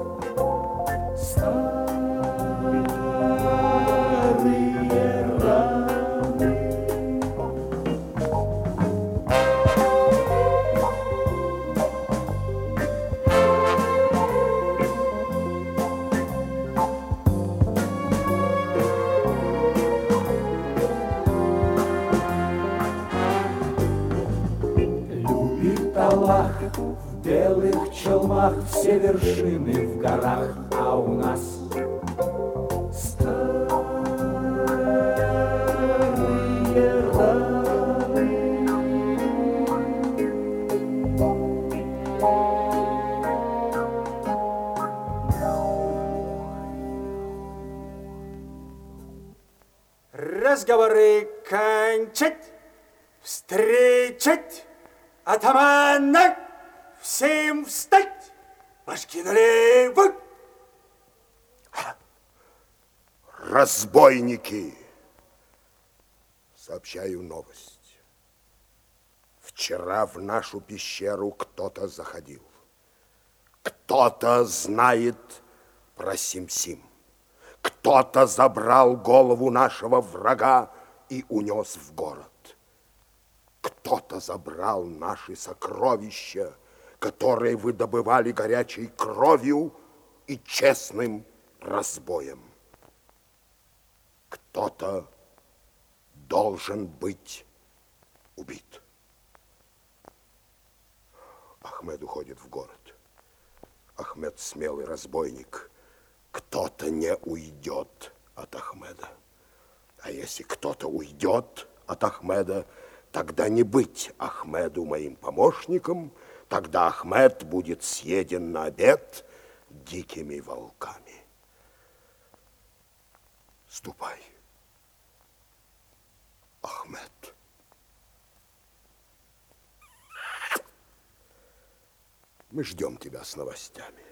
Сообщаю новость. Вчера в нашу пещеру кто-то заходил. Кто-то знает про Сим-Сим. Кто-то забрал голову нашего врага и унес в город. Кто-то забрал наши сокровища, которые вы добывали горячей кровью и честным разбоем. Кто-то должен быть убит. Ахмед уходит в город. Ахмед смелый разбойник. Кто-то не уйдет от Ахмеда. А если кто-то уйдет от Ахмеда, тогда не быть Ахмеду моим помощником, тогда Ахмед будет съеден на обед дикими волками. Ступай. Ахмед. Мы ждем тебя с новостями.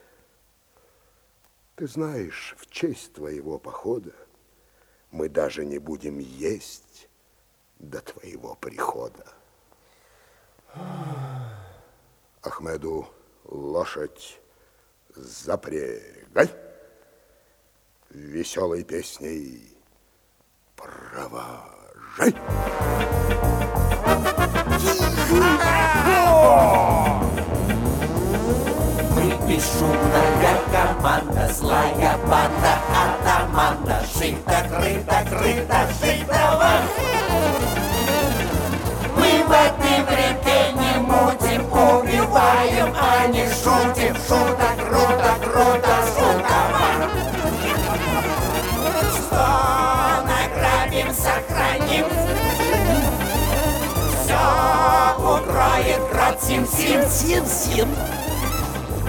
Ты знаешь, в честь твоего похода мы даже не будем есть до твоего прихода. Ахмеду лошадь запрягай. Веселой песней провожай. Мы бесшумная команда, злая банда, атаманда, шито, крыто, крыто, шитого. Мы воды в реке не мутим, убиваем, а не шутим, шуток, круто, круто, укроет град сим-сим, сим-сим.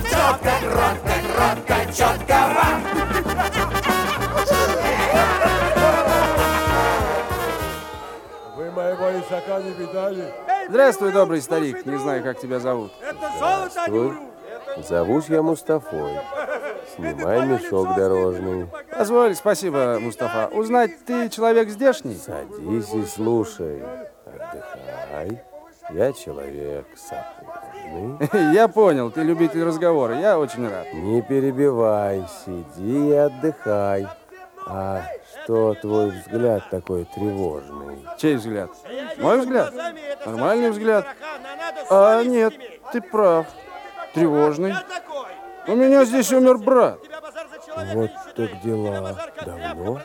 Четко, кротко, кротко, четкого. Вы моего исака не видали? Здравствуй, добрый старик. Не знаю, как тебя зовут. Здравствуй. Зовусь я Мустафой. Снимай мешок дорожный. Позволь, спасибо, Мустафа. Узнать, ты человек здешний? Садись и слушай. Отдыхай. Я человек сапожный. [laughs] Я понял, ты любитель разговора. Я очень рад. Не перебивай, сиди и отдыхай. А что твой взгляд такой тревожный? Чей взгляд? Мой взгляд? Нормальный взгляд. А нет, ты прав. Тревожный. У меня здесь умер брат. Вот так дела. Давно?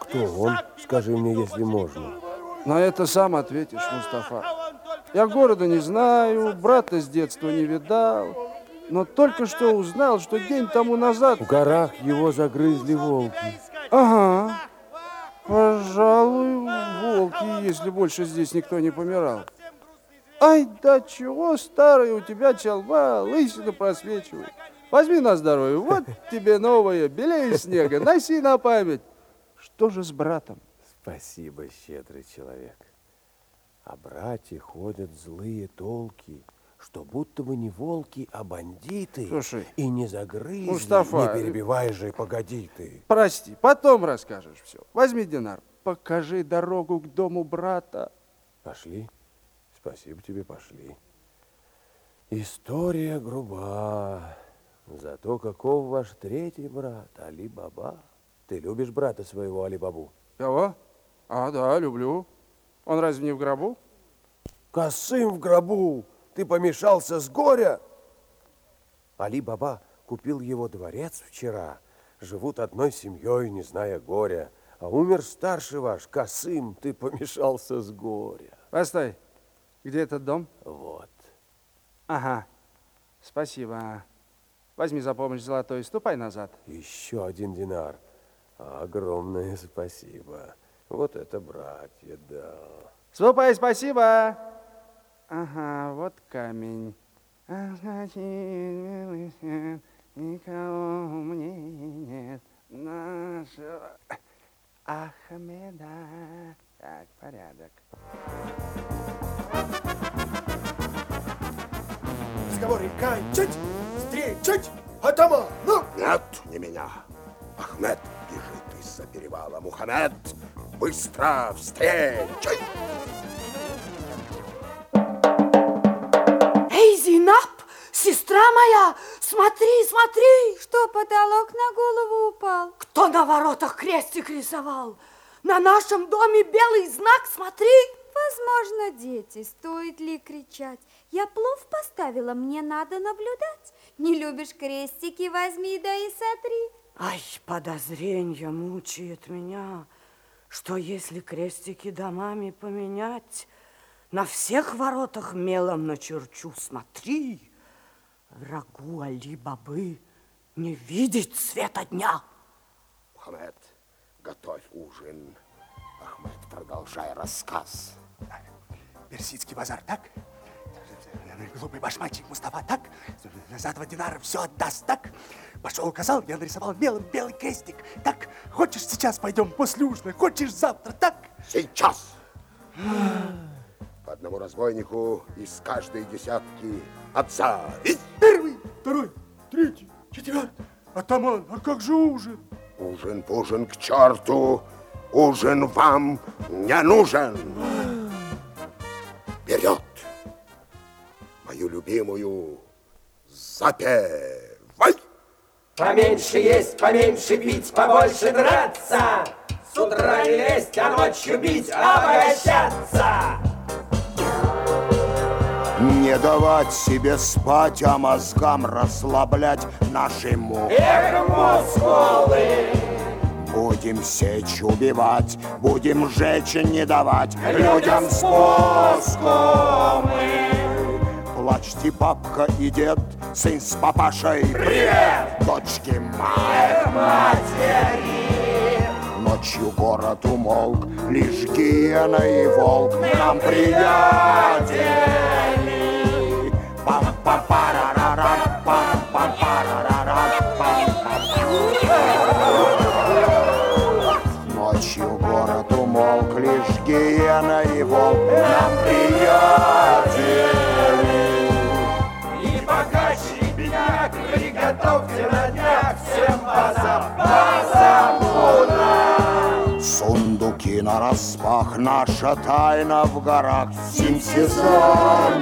Кто он? Скажи мне, если можно. На это сам ответишь, Мустафа. Я города не знаю, брата с детства не видал, но только что узнал, что день тому назад... В горах его загрызли волки. Ага. Пожалуй, волки, если больше здесь никто не помирал. Ай, да чего старый у тебя челма, лысина просвечивает. Возьми на здоровье, вот тебе новое, белее снега, носи на память. Что же с братом? Спасибо, щедрый человек. О брате ходят злые толки, что будто бы не волки, а бандиты. Слушай, и не загрызли. Мустафа, Не перебивай же, погоди ты. Прости, потом расскажешь все. Возьми динар, покажи дорогу к дому брата. Пошли. Спасибо тебе, пошли. История груба. Зато каков ваш третий брат, Али-Баба? Ты любишь брата своего Али-Бабу? Кого? А, да, люблю. Он разве не в гробу? Косым в гробу! Ты помешался с горя? Али-Баба купил его дворец вчера. Живут одной семьей, не зная горя. А умер старший ваш, Косым, ты помешался с горя. Постой, где этот дом? Вот. Ага, спасибо. Возьми за помощь золотой и ступай назад. Еще один динар. Огромное спасибо. Вот это братья, да. Ступай, спасибо. Ага, вот камень. Никого мне нет нашего Ахмеда. Так, порядок. Разговоры кончить, встречать атаман. Ну! Нет, не меня. Ахмед бежит из-за перевала. Мухаммед, быстро встречай. Эй, Зинаб, сестра моя, смотри, смотри. Что, потолок на голову упал? Кто на воротах крестик рисовал? На нашем доме белый знак, смотри. Возможно, дети, стоит ли кричать? Я плов поставила, мне надо наблюдать. Не любишь крестики, возьми да и сотри. Ай, подозрение мучает меня, что если крестики домами поменять, на всех воротах мелом начерчу, смотри, врагу Али-Бабы не видеть света дня. Мухаммед, готовь ужин. Ахмед, продолжай рассказ. Персидский базар, так? Глупый башмачик Мустафа, так? За два динара все отдаст, так? Пошел, указал, я нарисовал белым белый крестик. Так, хочешь сейчас пойдем после ужина, хочешь завтра, так? Сейчас! По одному разбойнику из каждой десятки отца. И Первый, второй, третий, четвертый. Атаман, а как же ужин? Ужин-пужин к черту, ужин вам не нужен. Любимую запевай! Поменьше есть, поменьше пить, побольше драться. С утра не лезть, а ночью бить, обогащаться. Не давать себе спать, а мозгам расслаблять мозги. Эх, мускулы! Будем сечь убивать, будем жечь и не давать людям спуску мы. Плачьте бабка и дед, сын с папашей. Привет! Дочки мать. Матери! Ночью город умолк, лишь гиена и волк нам приятели. Всем базам, базам Сундуки на распах, наша тайна в горах. Симсе замкнута,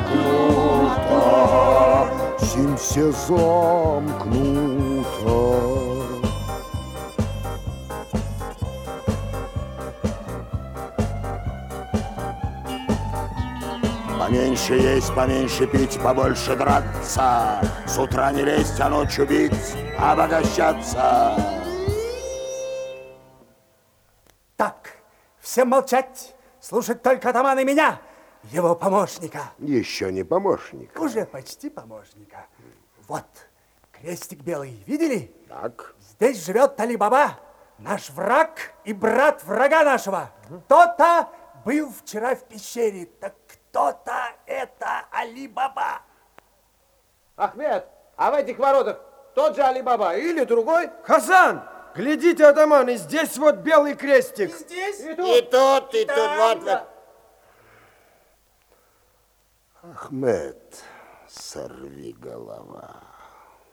Симсе замкнута. Поменьше есть, поменьше пить, побольше драться. С утра не лезть, а ночью бить, обогащаться. Всем молчать, слушать только атамана и меня, его помощника. Еще не помощник. Уже почти помощника. Вот, крестик белый, видели? Так. Здесь живет Али-Баба, наш враг и брат врага нашего. Кто-то был вчера в пещере, так кто-то это Али-Баба. Ахмед, а в этих воротах тот же Али-Баба или другой? Хасан, глядите, атаман, и здесь вот белый крестик. И здесь, и И тут, и тут, вот, вот. Ахмед, сорви голова.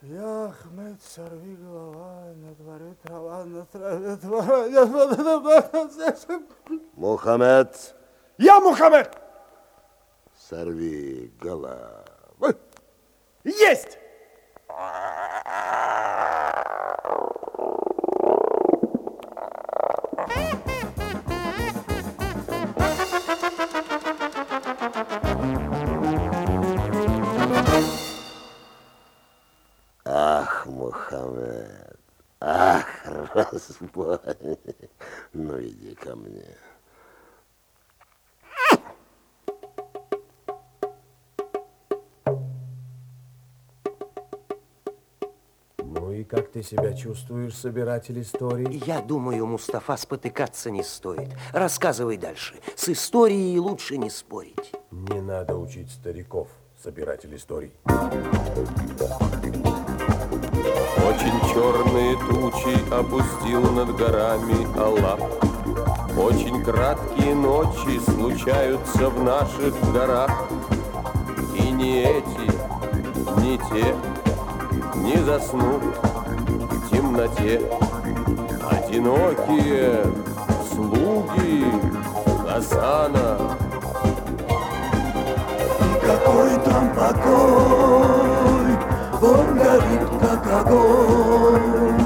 Я, Ахмед, сорви голова, на дворе трава, на траве трава. Мухаммед, Я Мухаммед! Сорви голова. Есть! Как ты себя чувствуешь, собиратель историй? Я думаю, Мустафа, спотыкаться не стоит. Рассказывай дальше. С историей лучше не спорить. Не надо учить стариков, собиратель историй. Очень черные тучи опустил над горами Аллах. Очень краткие ночи случаются в наших горах. И не эти, не те не заснут темноте. Одинокие слуги Хасана. Какой там покой, он горит, как огонь.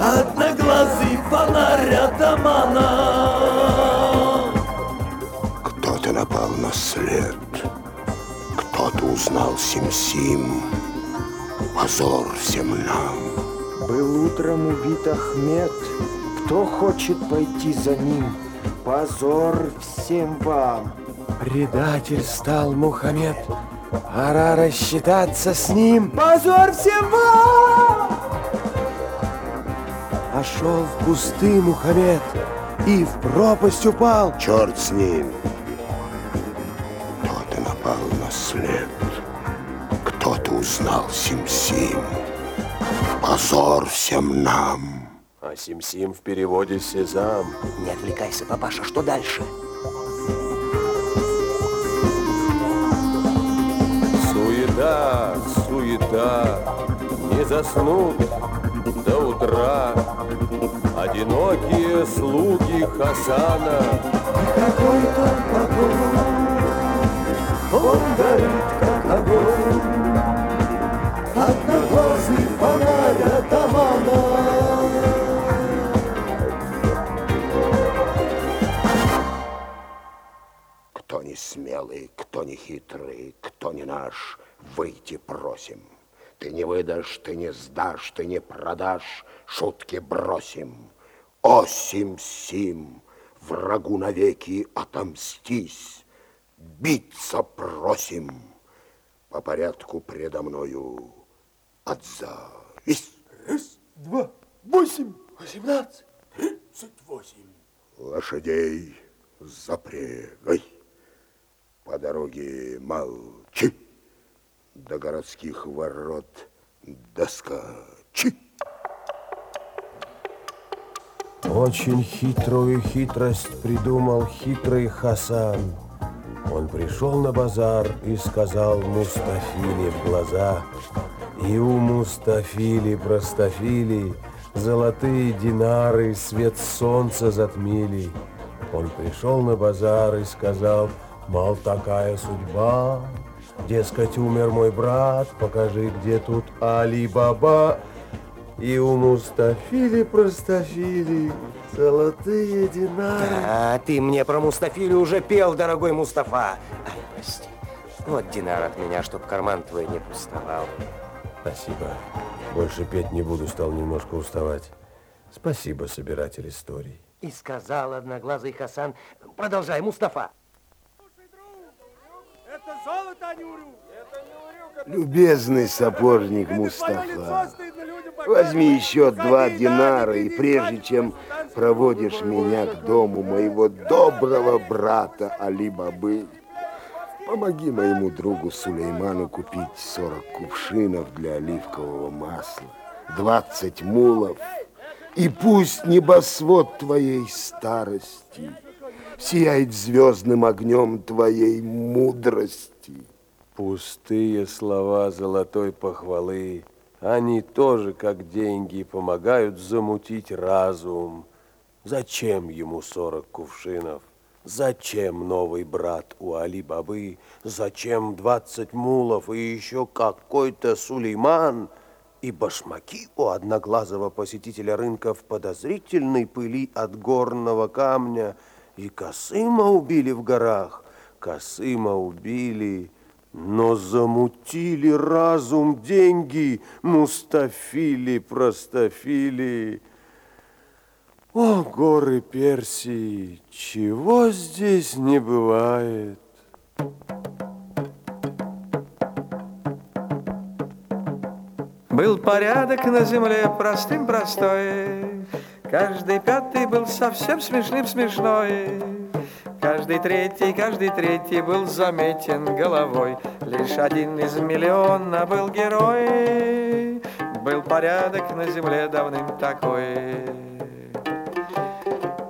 Одноглазый фонарь атамана. Кто-то напал на след. Кто-то узнал Сим-Сим. Позор всем нам. Был утром убит Ахмед. Кто хочет пойти за ним? Позор всем вам. Предатель стал Мухаммед. Пора рассчитаться с ним. Позор всем вам! Пошел в кусты Мухаммед и в пропасть упал. Черт с ним. Всем нам. А Сим-Сим в переводе Сезам. Не отвлекайся, папаша, что дальше? Суета, суета, не заснут до утра Одинокие слуги Хасана. Какой там покой, он горит, как огонь. Одноглазый. Кто не смелый, кто не хитрый, кто не наш, выйти просим. Ты не выдашь, ты не сдашь, ты не продашь, шутки бросим. О, Сим-Сим, врагу навеки отомстись, биться просим. По порядку предо мною отзовись. Раз, два, восемь, восемнадцать, тридцать восемь. Лошадей запрягай. По дороге молчи. До городских ворот доскочи. Очень хитрую хитрость придумал хитрый Хасан. Он пришел на базар и сказал Мустафиле в глаза. И у Мустафили простофили золотые динары свет солнца затмили. Он пришел на базар и сказал, мол, такая судьба. Дескать, умер мой брат, покажи, где тут Али-Баба. И у Мустафили простофили золотые динары. А ты мне про Мустафилю уже пел, дорогой Мустафа. Ай, прости. Вот динар от меня, чтоб карман твой не пустовал. Спасибо. Больше петь не буду, стал немножко уставать. Спасибо, собиратель историй. И сказал одноглазый Хасан, продолжай, Мустафа. Это золото, а не урю. Любезный сапожник Мустафа, возьми еще два динара, и прежде чем проводишь меня к дому моего доброго брата Али Бабы, помоги моему другу Сулейману купить 40 кувшинов для оливкового масла, 20 мулов, и пусть небосвод твоей старости сияет звездным огнем твоей мудрости. Пустые слова золотой похвалы, они тоже, как деньги, помогают замутить разум. Зачем ему сорок кувшинов? Зачем новый брат у Али-Бабы? Зачем двадцать мулов и еще какой-то Сулейман? И башмаки у одноглазого посетителя рынка в подозрительной пыли от горного камня. И Касыма убили в горах. Касыма убили... Но замутили разум деньги, Мустафили, простофили. О, горы Персии, чего здесь не бывает? Был порядок на земле простым простой, Каждый пятый был совсем смешным смешной. Каждый третий, каждый третий был заметен головой. Лишь один из миллиона был герой. Был порядок на земле давным такой.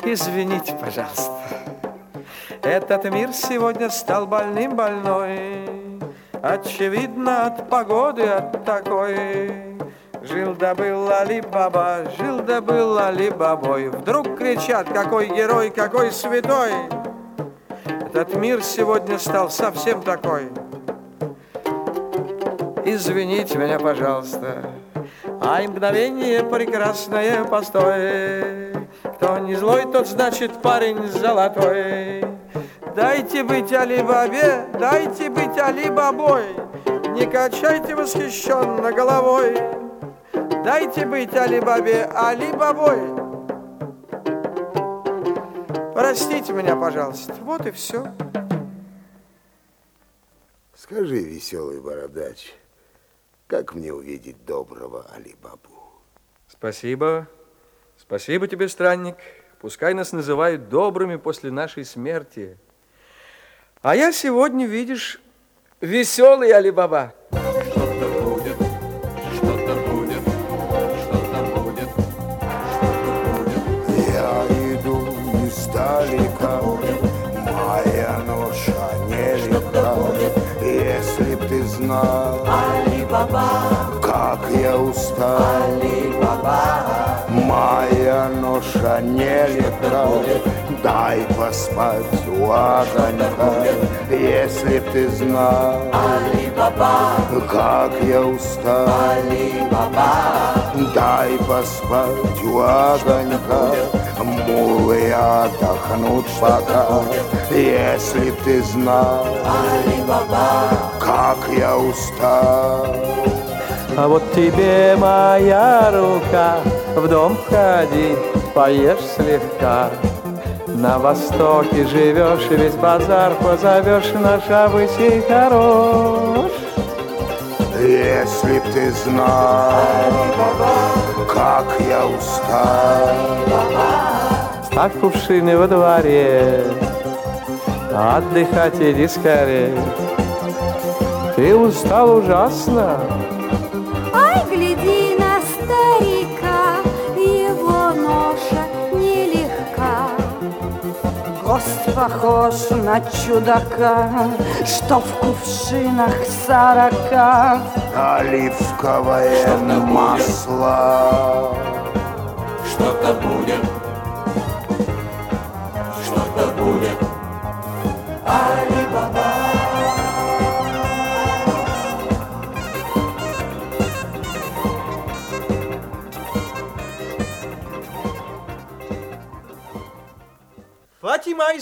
Извините, пожалуйста, этот мир сегодня стал больным больной. Очевидно, от погоды, от такой. Жил да был Али-Баба, жил да был Али-Бабой. Вдруг кричат, какой герой, какой святой. Этот мир сегодня стал совсем такой. Извините меня, пожалуйста, Ай, мгновение прекрасное, постой. Кто не злой, тот значит парень золотой. Дайте быть Али-Бабе, дайте быть Али-Бабой. Не качайте восхищенно головой. Дайте быть Али-Бабе, Али-Бабой. Простите меня, пожалуйста. Вот и все. Скажи, веселый бородач, как мне увидеть доброго Али-Бабу? Спасибо. Спасибо тебе, странник. Пускай нас называют добрыми после нашей смерти. А я сегодня, видишь, веселый Али-Баба. Я иду издалека, моя ноша нелегка. Если б ты знал, Али-Баба, как я устал, Али-Баба, моя ноша нелегка. Дай поспать у огонька, если б ты знал, Али-Баба, как я устал, Али-Баба, Дай поспать у огонька, мулы отдохнут пока. Если б ты знал, Али-Баба, как я устал. А вот тебе моя рука, в дом входи, поешь слегка. На востоке живешь, и весь базар позовешь, наш Абысей хорош. Если б ты знал, как я устал. А кувшины во дворе, отдыхать иди скорее. Ты устал ужасно, Гость похож на чудака, что в кувшинах сорока. Оливковое масло. что-то будет,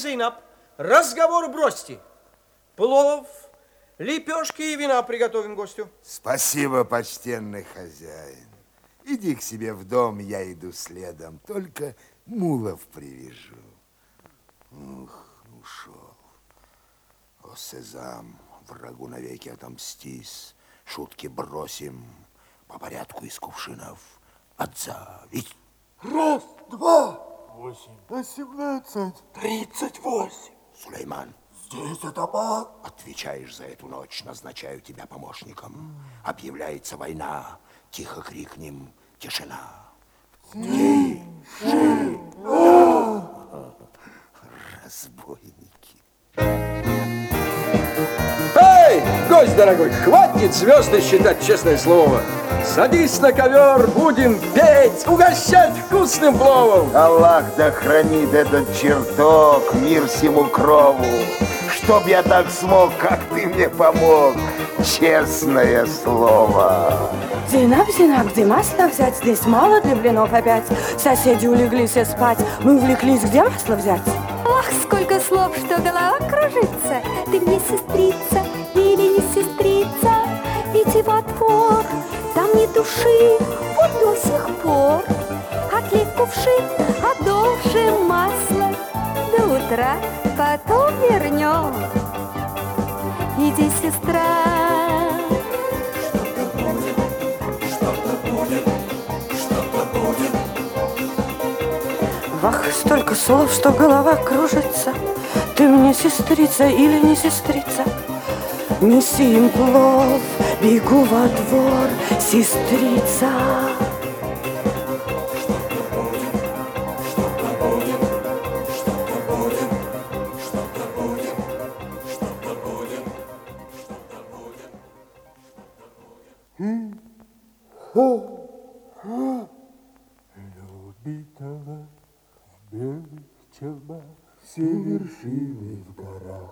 Зейнаб, разговор бросьте. Плов, лепешки и вина приготовим гостю. Спасибо, почтенный хозяин. Иди к себе в дом, я иду следом. Только мулов привяжу. Ух, ушел. О, Сезам, врагу навеки отомстись, шутки бросим, по порядку из кувшинов отзовись. Раз, два, восемь, восемнадцать, тридцать восемь. Сулейман, Здесь атаман. отвечаешь за эту ночь, назначаю тебя помощником. Объявляется война, тихо крикнем тишина. Тише! Разбойники. Гость дорогой, хватит звезды считать, честное слово. Садись на ковер, будем петь, угощать вкусным пловом. Аллах да хранит этот чертог, мир всему крову. Чтоб я так смог, как ты мне помог, честное слово. Зинаб, Зинаб, где масло взять? Здесь мало для блинов опять. Соседи улеглись все спать. Мы увлеклись, где масло взять? Ох, сколько слов, что голова кружится. Ты мне сестрица или не сестрица? Иди во двор, там не души, вот до сих пор. Отлив кувшин, одолжим масло до утра, потом вернем. Иди, сестра. Вах, столько слов, что голова кружится. Ты мне сестрица или не сестрица? Неси им плов, бегу во двор, сестрица. Любит она в белых челмах все вершины в горах,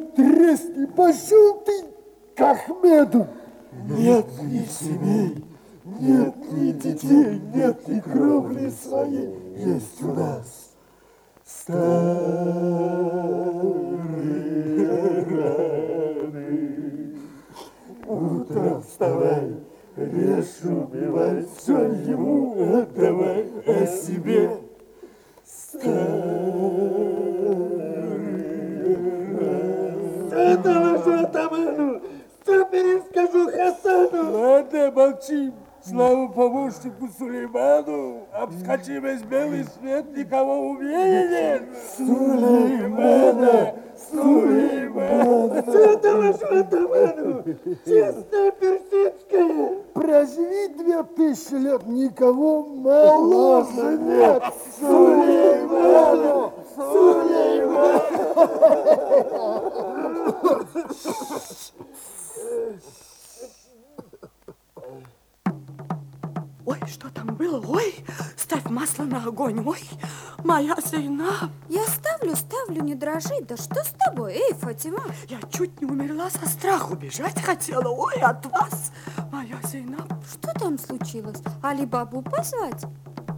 пошел ты к Ахмеду. Нет ни семей, нет ни детей, нет ни кровли своей. Есть у нас старые раны. Утром вставай, режь, убивай, все ему отдавай, о себе Это перескажу Хасану? Ладно, молчим. Слава помощнику Сулейману, обскочи весь белый свет, никого нет. Сулеймана, Сулеймана. Это ваше атаману, честное персидское. Проживи две тысячи лет, никого моложе нет. Сулейману, Сулейману. [laughs] Ой, что там было? Ой, ставь масло на огонь. Ой, моя Зейнаб. Я ставлю, ставлю, не дрожи. Да что с тобой, эй, Фатима? Я чуть не умерла со страху, бежать хотела. Ой, от вас, моя Зейнаб. Что там случилось? Али-бабу позвать?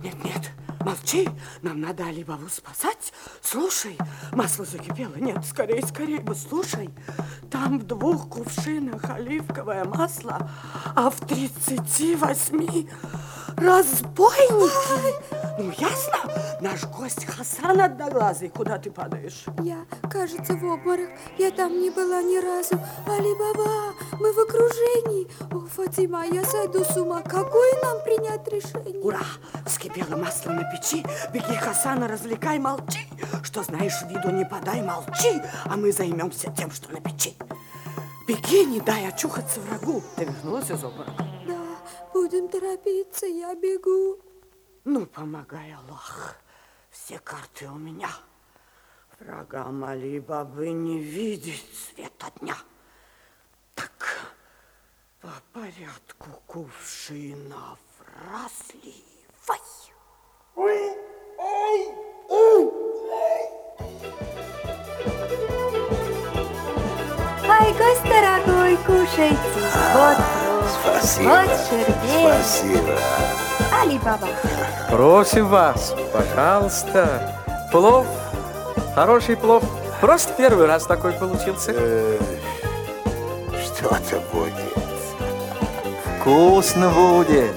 Нет, нет, молчи. Нам надо Алибабу спасать. Слушай, масло закипело. Нет, скорее, скорее слушай. Там в двух кувшинах оливковое масло, а в тридцати восьми разбойники. Ну, ясно? Наш гость Хасан одноглазый. Куда ты падаешь? Я, кажется, в обморок. Я там не была ни разу. Али-баба, мы в окружении. О, Фатима, я сойду с ума. Какое нам принять решение? Ура! Вскипело масло на печи. Беги, Хасана, развлекай, молчи. Что знаешь, виду не подай, молчи. А мы займемся тем, что на печи. Беги, не дай очухаться врагу. Ты вернулась из обморока? Да, будем торопиться, я бегу. Ну, помогай, Аллах. Все карты у меня. Врагам Али Бабы не видеть света дня. Так, по порядку кувшинов разливай. Ой, ай, ай, Ай, гость дорогой, кушайте. Вот фрукт, Спасибо. вот шербет. Спасибо. Али-баба. Просим вас, пожалуйста. Плов, хороший плов. Просто первый раз такой получился. Что-то будет. Вкусно будет.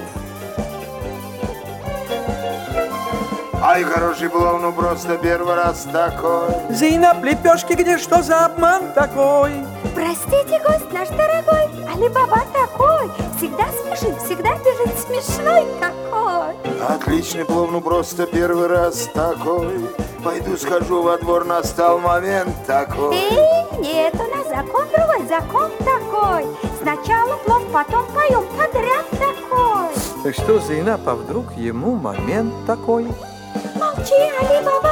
Ай, хороший плов, ну просто первый раз такой. Зейнаб, лепешки где? Что за обман такой? Простите, гость наш дорогой, Али-баба такой. Всегда смешит, всегда бежит смешной такой. Отличный плов, ну просто первый раз такой. Пойду схожу во двор, настал момент такой. Эй, нет, у нас закон другой, закон такой. Сначала плов, потом поем, подряд такой. Так что, Зейнаб, а вдруг ему момент такой? Молчи, Али-баба.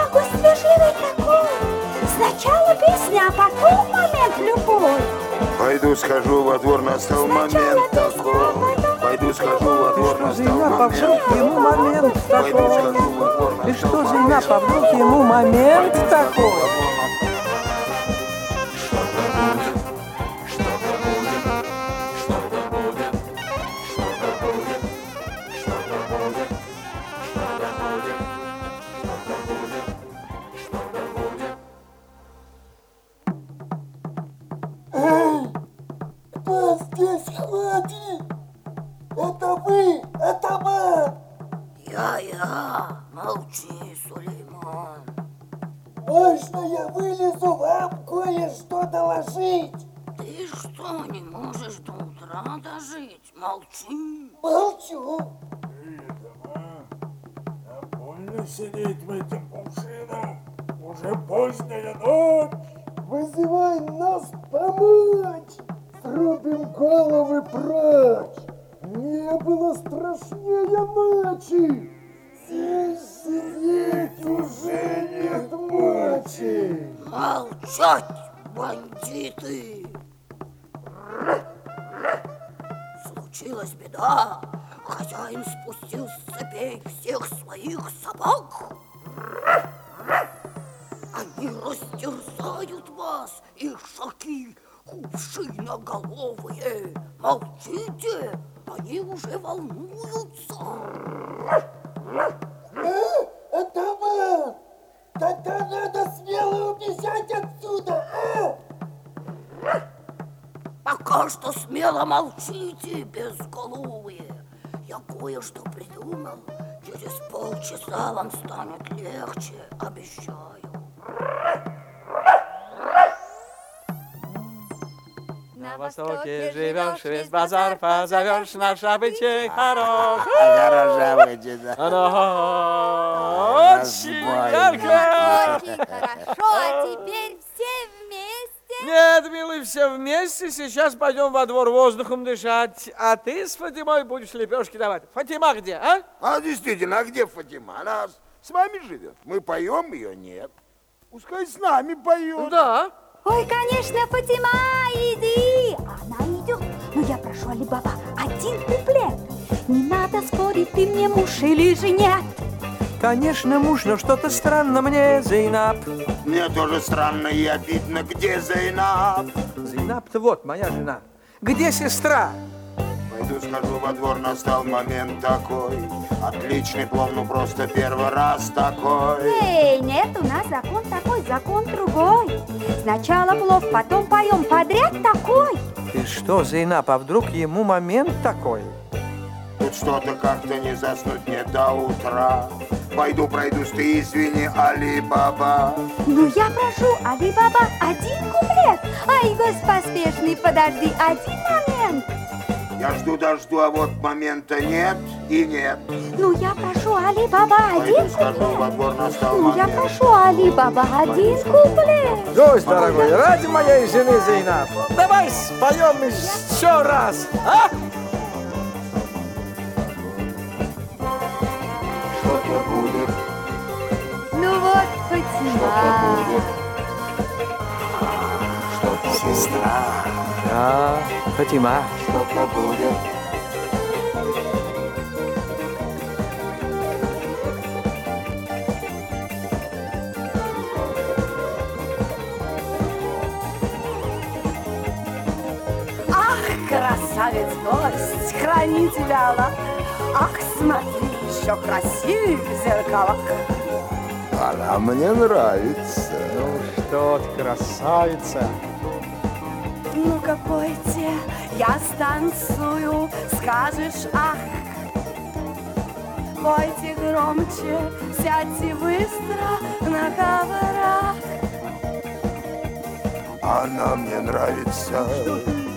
Сначала песня, а потом момент любой. Пойду схожу во двор, настал момент такой. Пойду схожу во двор, настал а момент ему момент такой? И что, Зейнаб, а вдруг ему момент такой? Молчите, безголовые. Я кое-что придумал. Через полчаса вам станет легче, обещаю. На востоке живешь, весь базар позовешь, наш обычай хорош. Хороша выйдет, да. Оно очень ярко. Хорошо, а теперь. Нет, милый, все вместе. Сейчас пойдем во двор воздухом дышать. А ты с Фатимой будешь лепешки давать. Фатима где, а? А действительно, а где Фатима? Она с- вами живет. Мы поем, ее нет. Пускай с нами поет. Да. Ой, конечно, Фатима, иди. Она идет. Но я прошу, Али-Баба, один куплет. Не надо спорить, ты мне муж или же нет. Конечно, муж, но что-то странно мне, Зейнаб. Мне тоже странно и обидно, где Зейнаб? Зейнаб-то вот, моя жена. Где сестра? Пойду схожу во двор, настал момент такой. Отличный плов, ну просто первый раз такой. Эй, нет, у нас закон такой, закон другой. Сначала плов, потом поем подряд такой. Ты что, Зейнаб, а вдруг ему момент такой? Тут что-то как-то не заснуть мне до утра. Пойду пройдусь, ты извини, Али-Баба. Ну, я прошу, Али-Баба, один куплет. Ай, гость поспешный, подожди один момент. Я жду, дожду, а вот момента нет и нет. Ну, я прошу, Али-Баба, один куплет. во двор, настал Ну, я прошу, Али-Баба, один куплет. Гость, дорогой, ради моей жены Зейнаб, давай споем еще раз, а? Что-то будет. Что-то Сестра. Да, Фатима. Что-то будет. Ах, красавец гость, храни тебя Аллах. Ах, смотри, еще красивее в зеркалах. Она мне нравится. Ну что ты, красавица. Ну-ка, пойте, я станцую, скажешь ах. Пойте громче, сядьте быстро на коврах. Она мне нравится.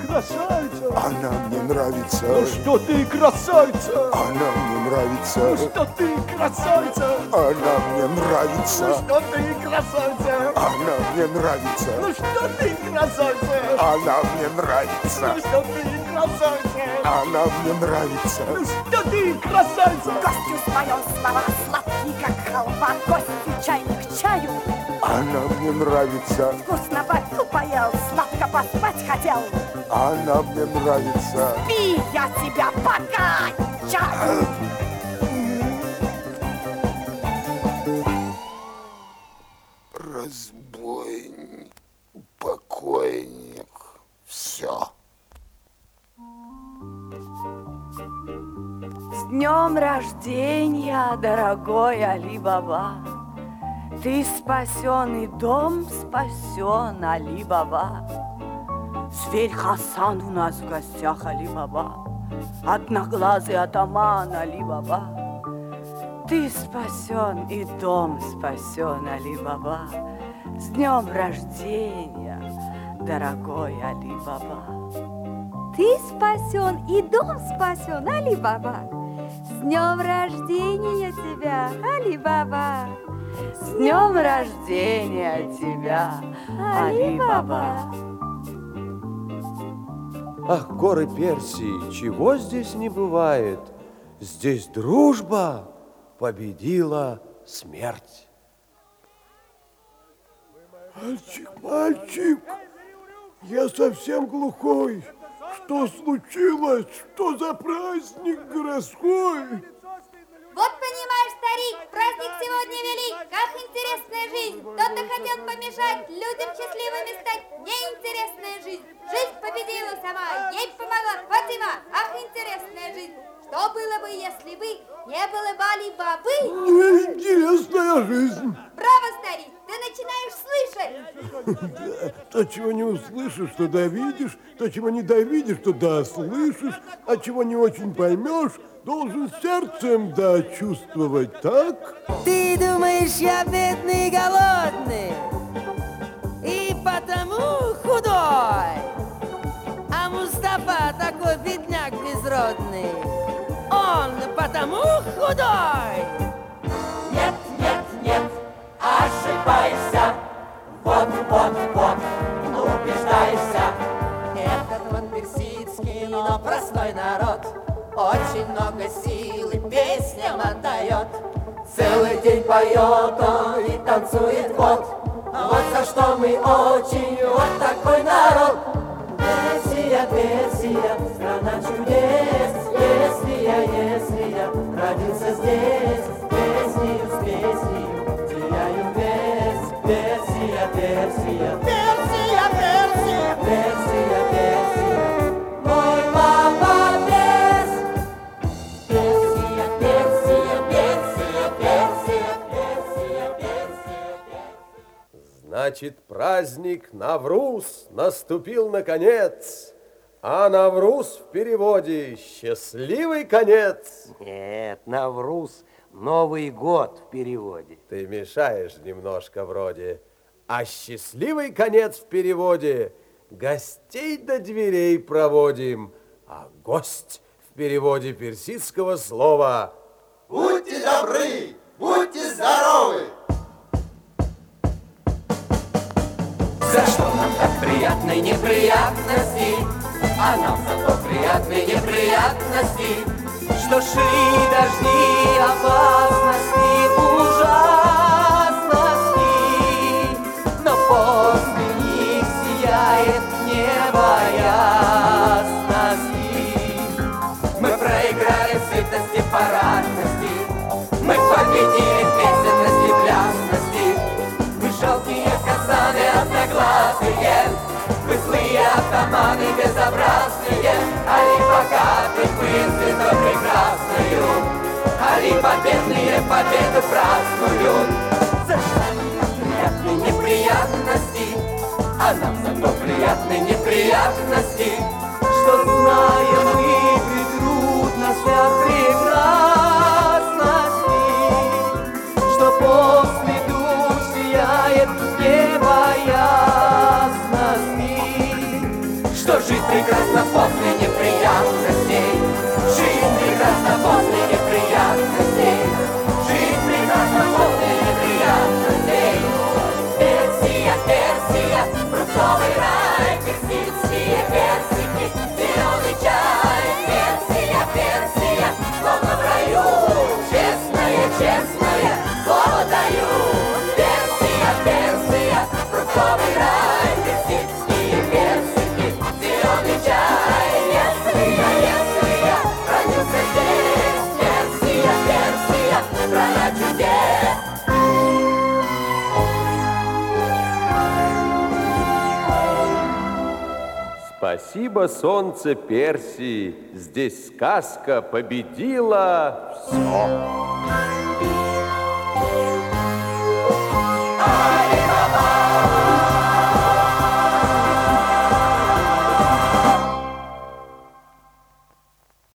Красавица. Она мне нравится. Ну что ты, красавица. Она мне нравится. Ну что ты, красавица. Она мне нравится. Ну что ты, красавица. Она мне нравится. Ну что ты, красавица. Она мне нравится. Ну что ты, красавица. Она мне нравится. Ну что ты, красавица. Гостю споем слова сладкие, как халва. Гостю чайник чаю. Она мне нравится. Вкусно вафлю поел, сладко поспать хотел. Она мне нравится. Спи, я тебя покачаю. Разбойник, покойник, все. С днем рождения, дорогой Али Баба! Ты спасен, и дом спасен, Али Баба! Зверь Хасан у нас в гостях, Али Баба! Одноглазый атаман, Али Баба! Ты спасен, и дом спасен, Али Баба! С днем рождения, дорогой Али Баба! Ты спасен, и дом спасен, Али Баба. С днем рождения тебя, Али Баба. С днем рождения тебя, Али Баба. Ах, горы Персии, чего здесь не бывает? Здесь дружба победила смерть. Мальчик, мальчик, я совсем глухой. Что случилось? Что за праздник городской? Вот понимаешь, старик, праздник сегодня велик, как интересная жизнь. Кто-то хотел помешать людям счастливыми стать. Неинтересная жизнь. Жизнь победила сама, ей помогла Фатима. Ах, интересная жизнь. Что было бы, если бы не было Бали Бабы? Интересная жизнь. Браво, старик, ты начинаешь слышать. То, чего не услышишь, то довидишь, то, чего не довидишь, то дослышишь, а чего не очень поймешь, должен сердцем дочувствовать, так? Ты думаешь, я бедный и голодный, и потому худой. А Мустафа такой бедняк безродный, он потому худой. Нет, нет, нет, ошибаешься. Вот, вот, вот, убеждаешься. Этот вот персидский, но простой народ, очень много сил и песням отдает. Целый день поет он и танцует вот. Вот за что мы очень вот такой народ. Персия, Персия, страна чудес. Если я, если я родился здесь, песнею с песнею теряю вес. Персия, Персия, Персия, Значит, праздник Навруз наступил наконец. А Навруз в переводе «счастливый конец». Нет, Навруз – Новый год в переводе. Ты мешаешь немножко вроде. А счастливый конец в переводе «гостей до дверей проводим», а гость в переводе персидского слова Будьте добры, будьте здоровы. Приятной неприятности? А нам зато приятной неприятности, Что шли дожди опасности, бедные, али богатых мысли за прекрасную, али победные победу празднуют. За что неприятности, а нам зато приятные неприятности, что знаем мы, и трудно себя прекрасно. Что жизнь прекрасна после неприятностей, жизнь прекрасна после неприятностей, Спасибо, солнце Персии. Здесь сказка победила все.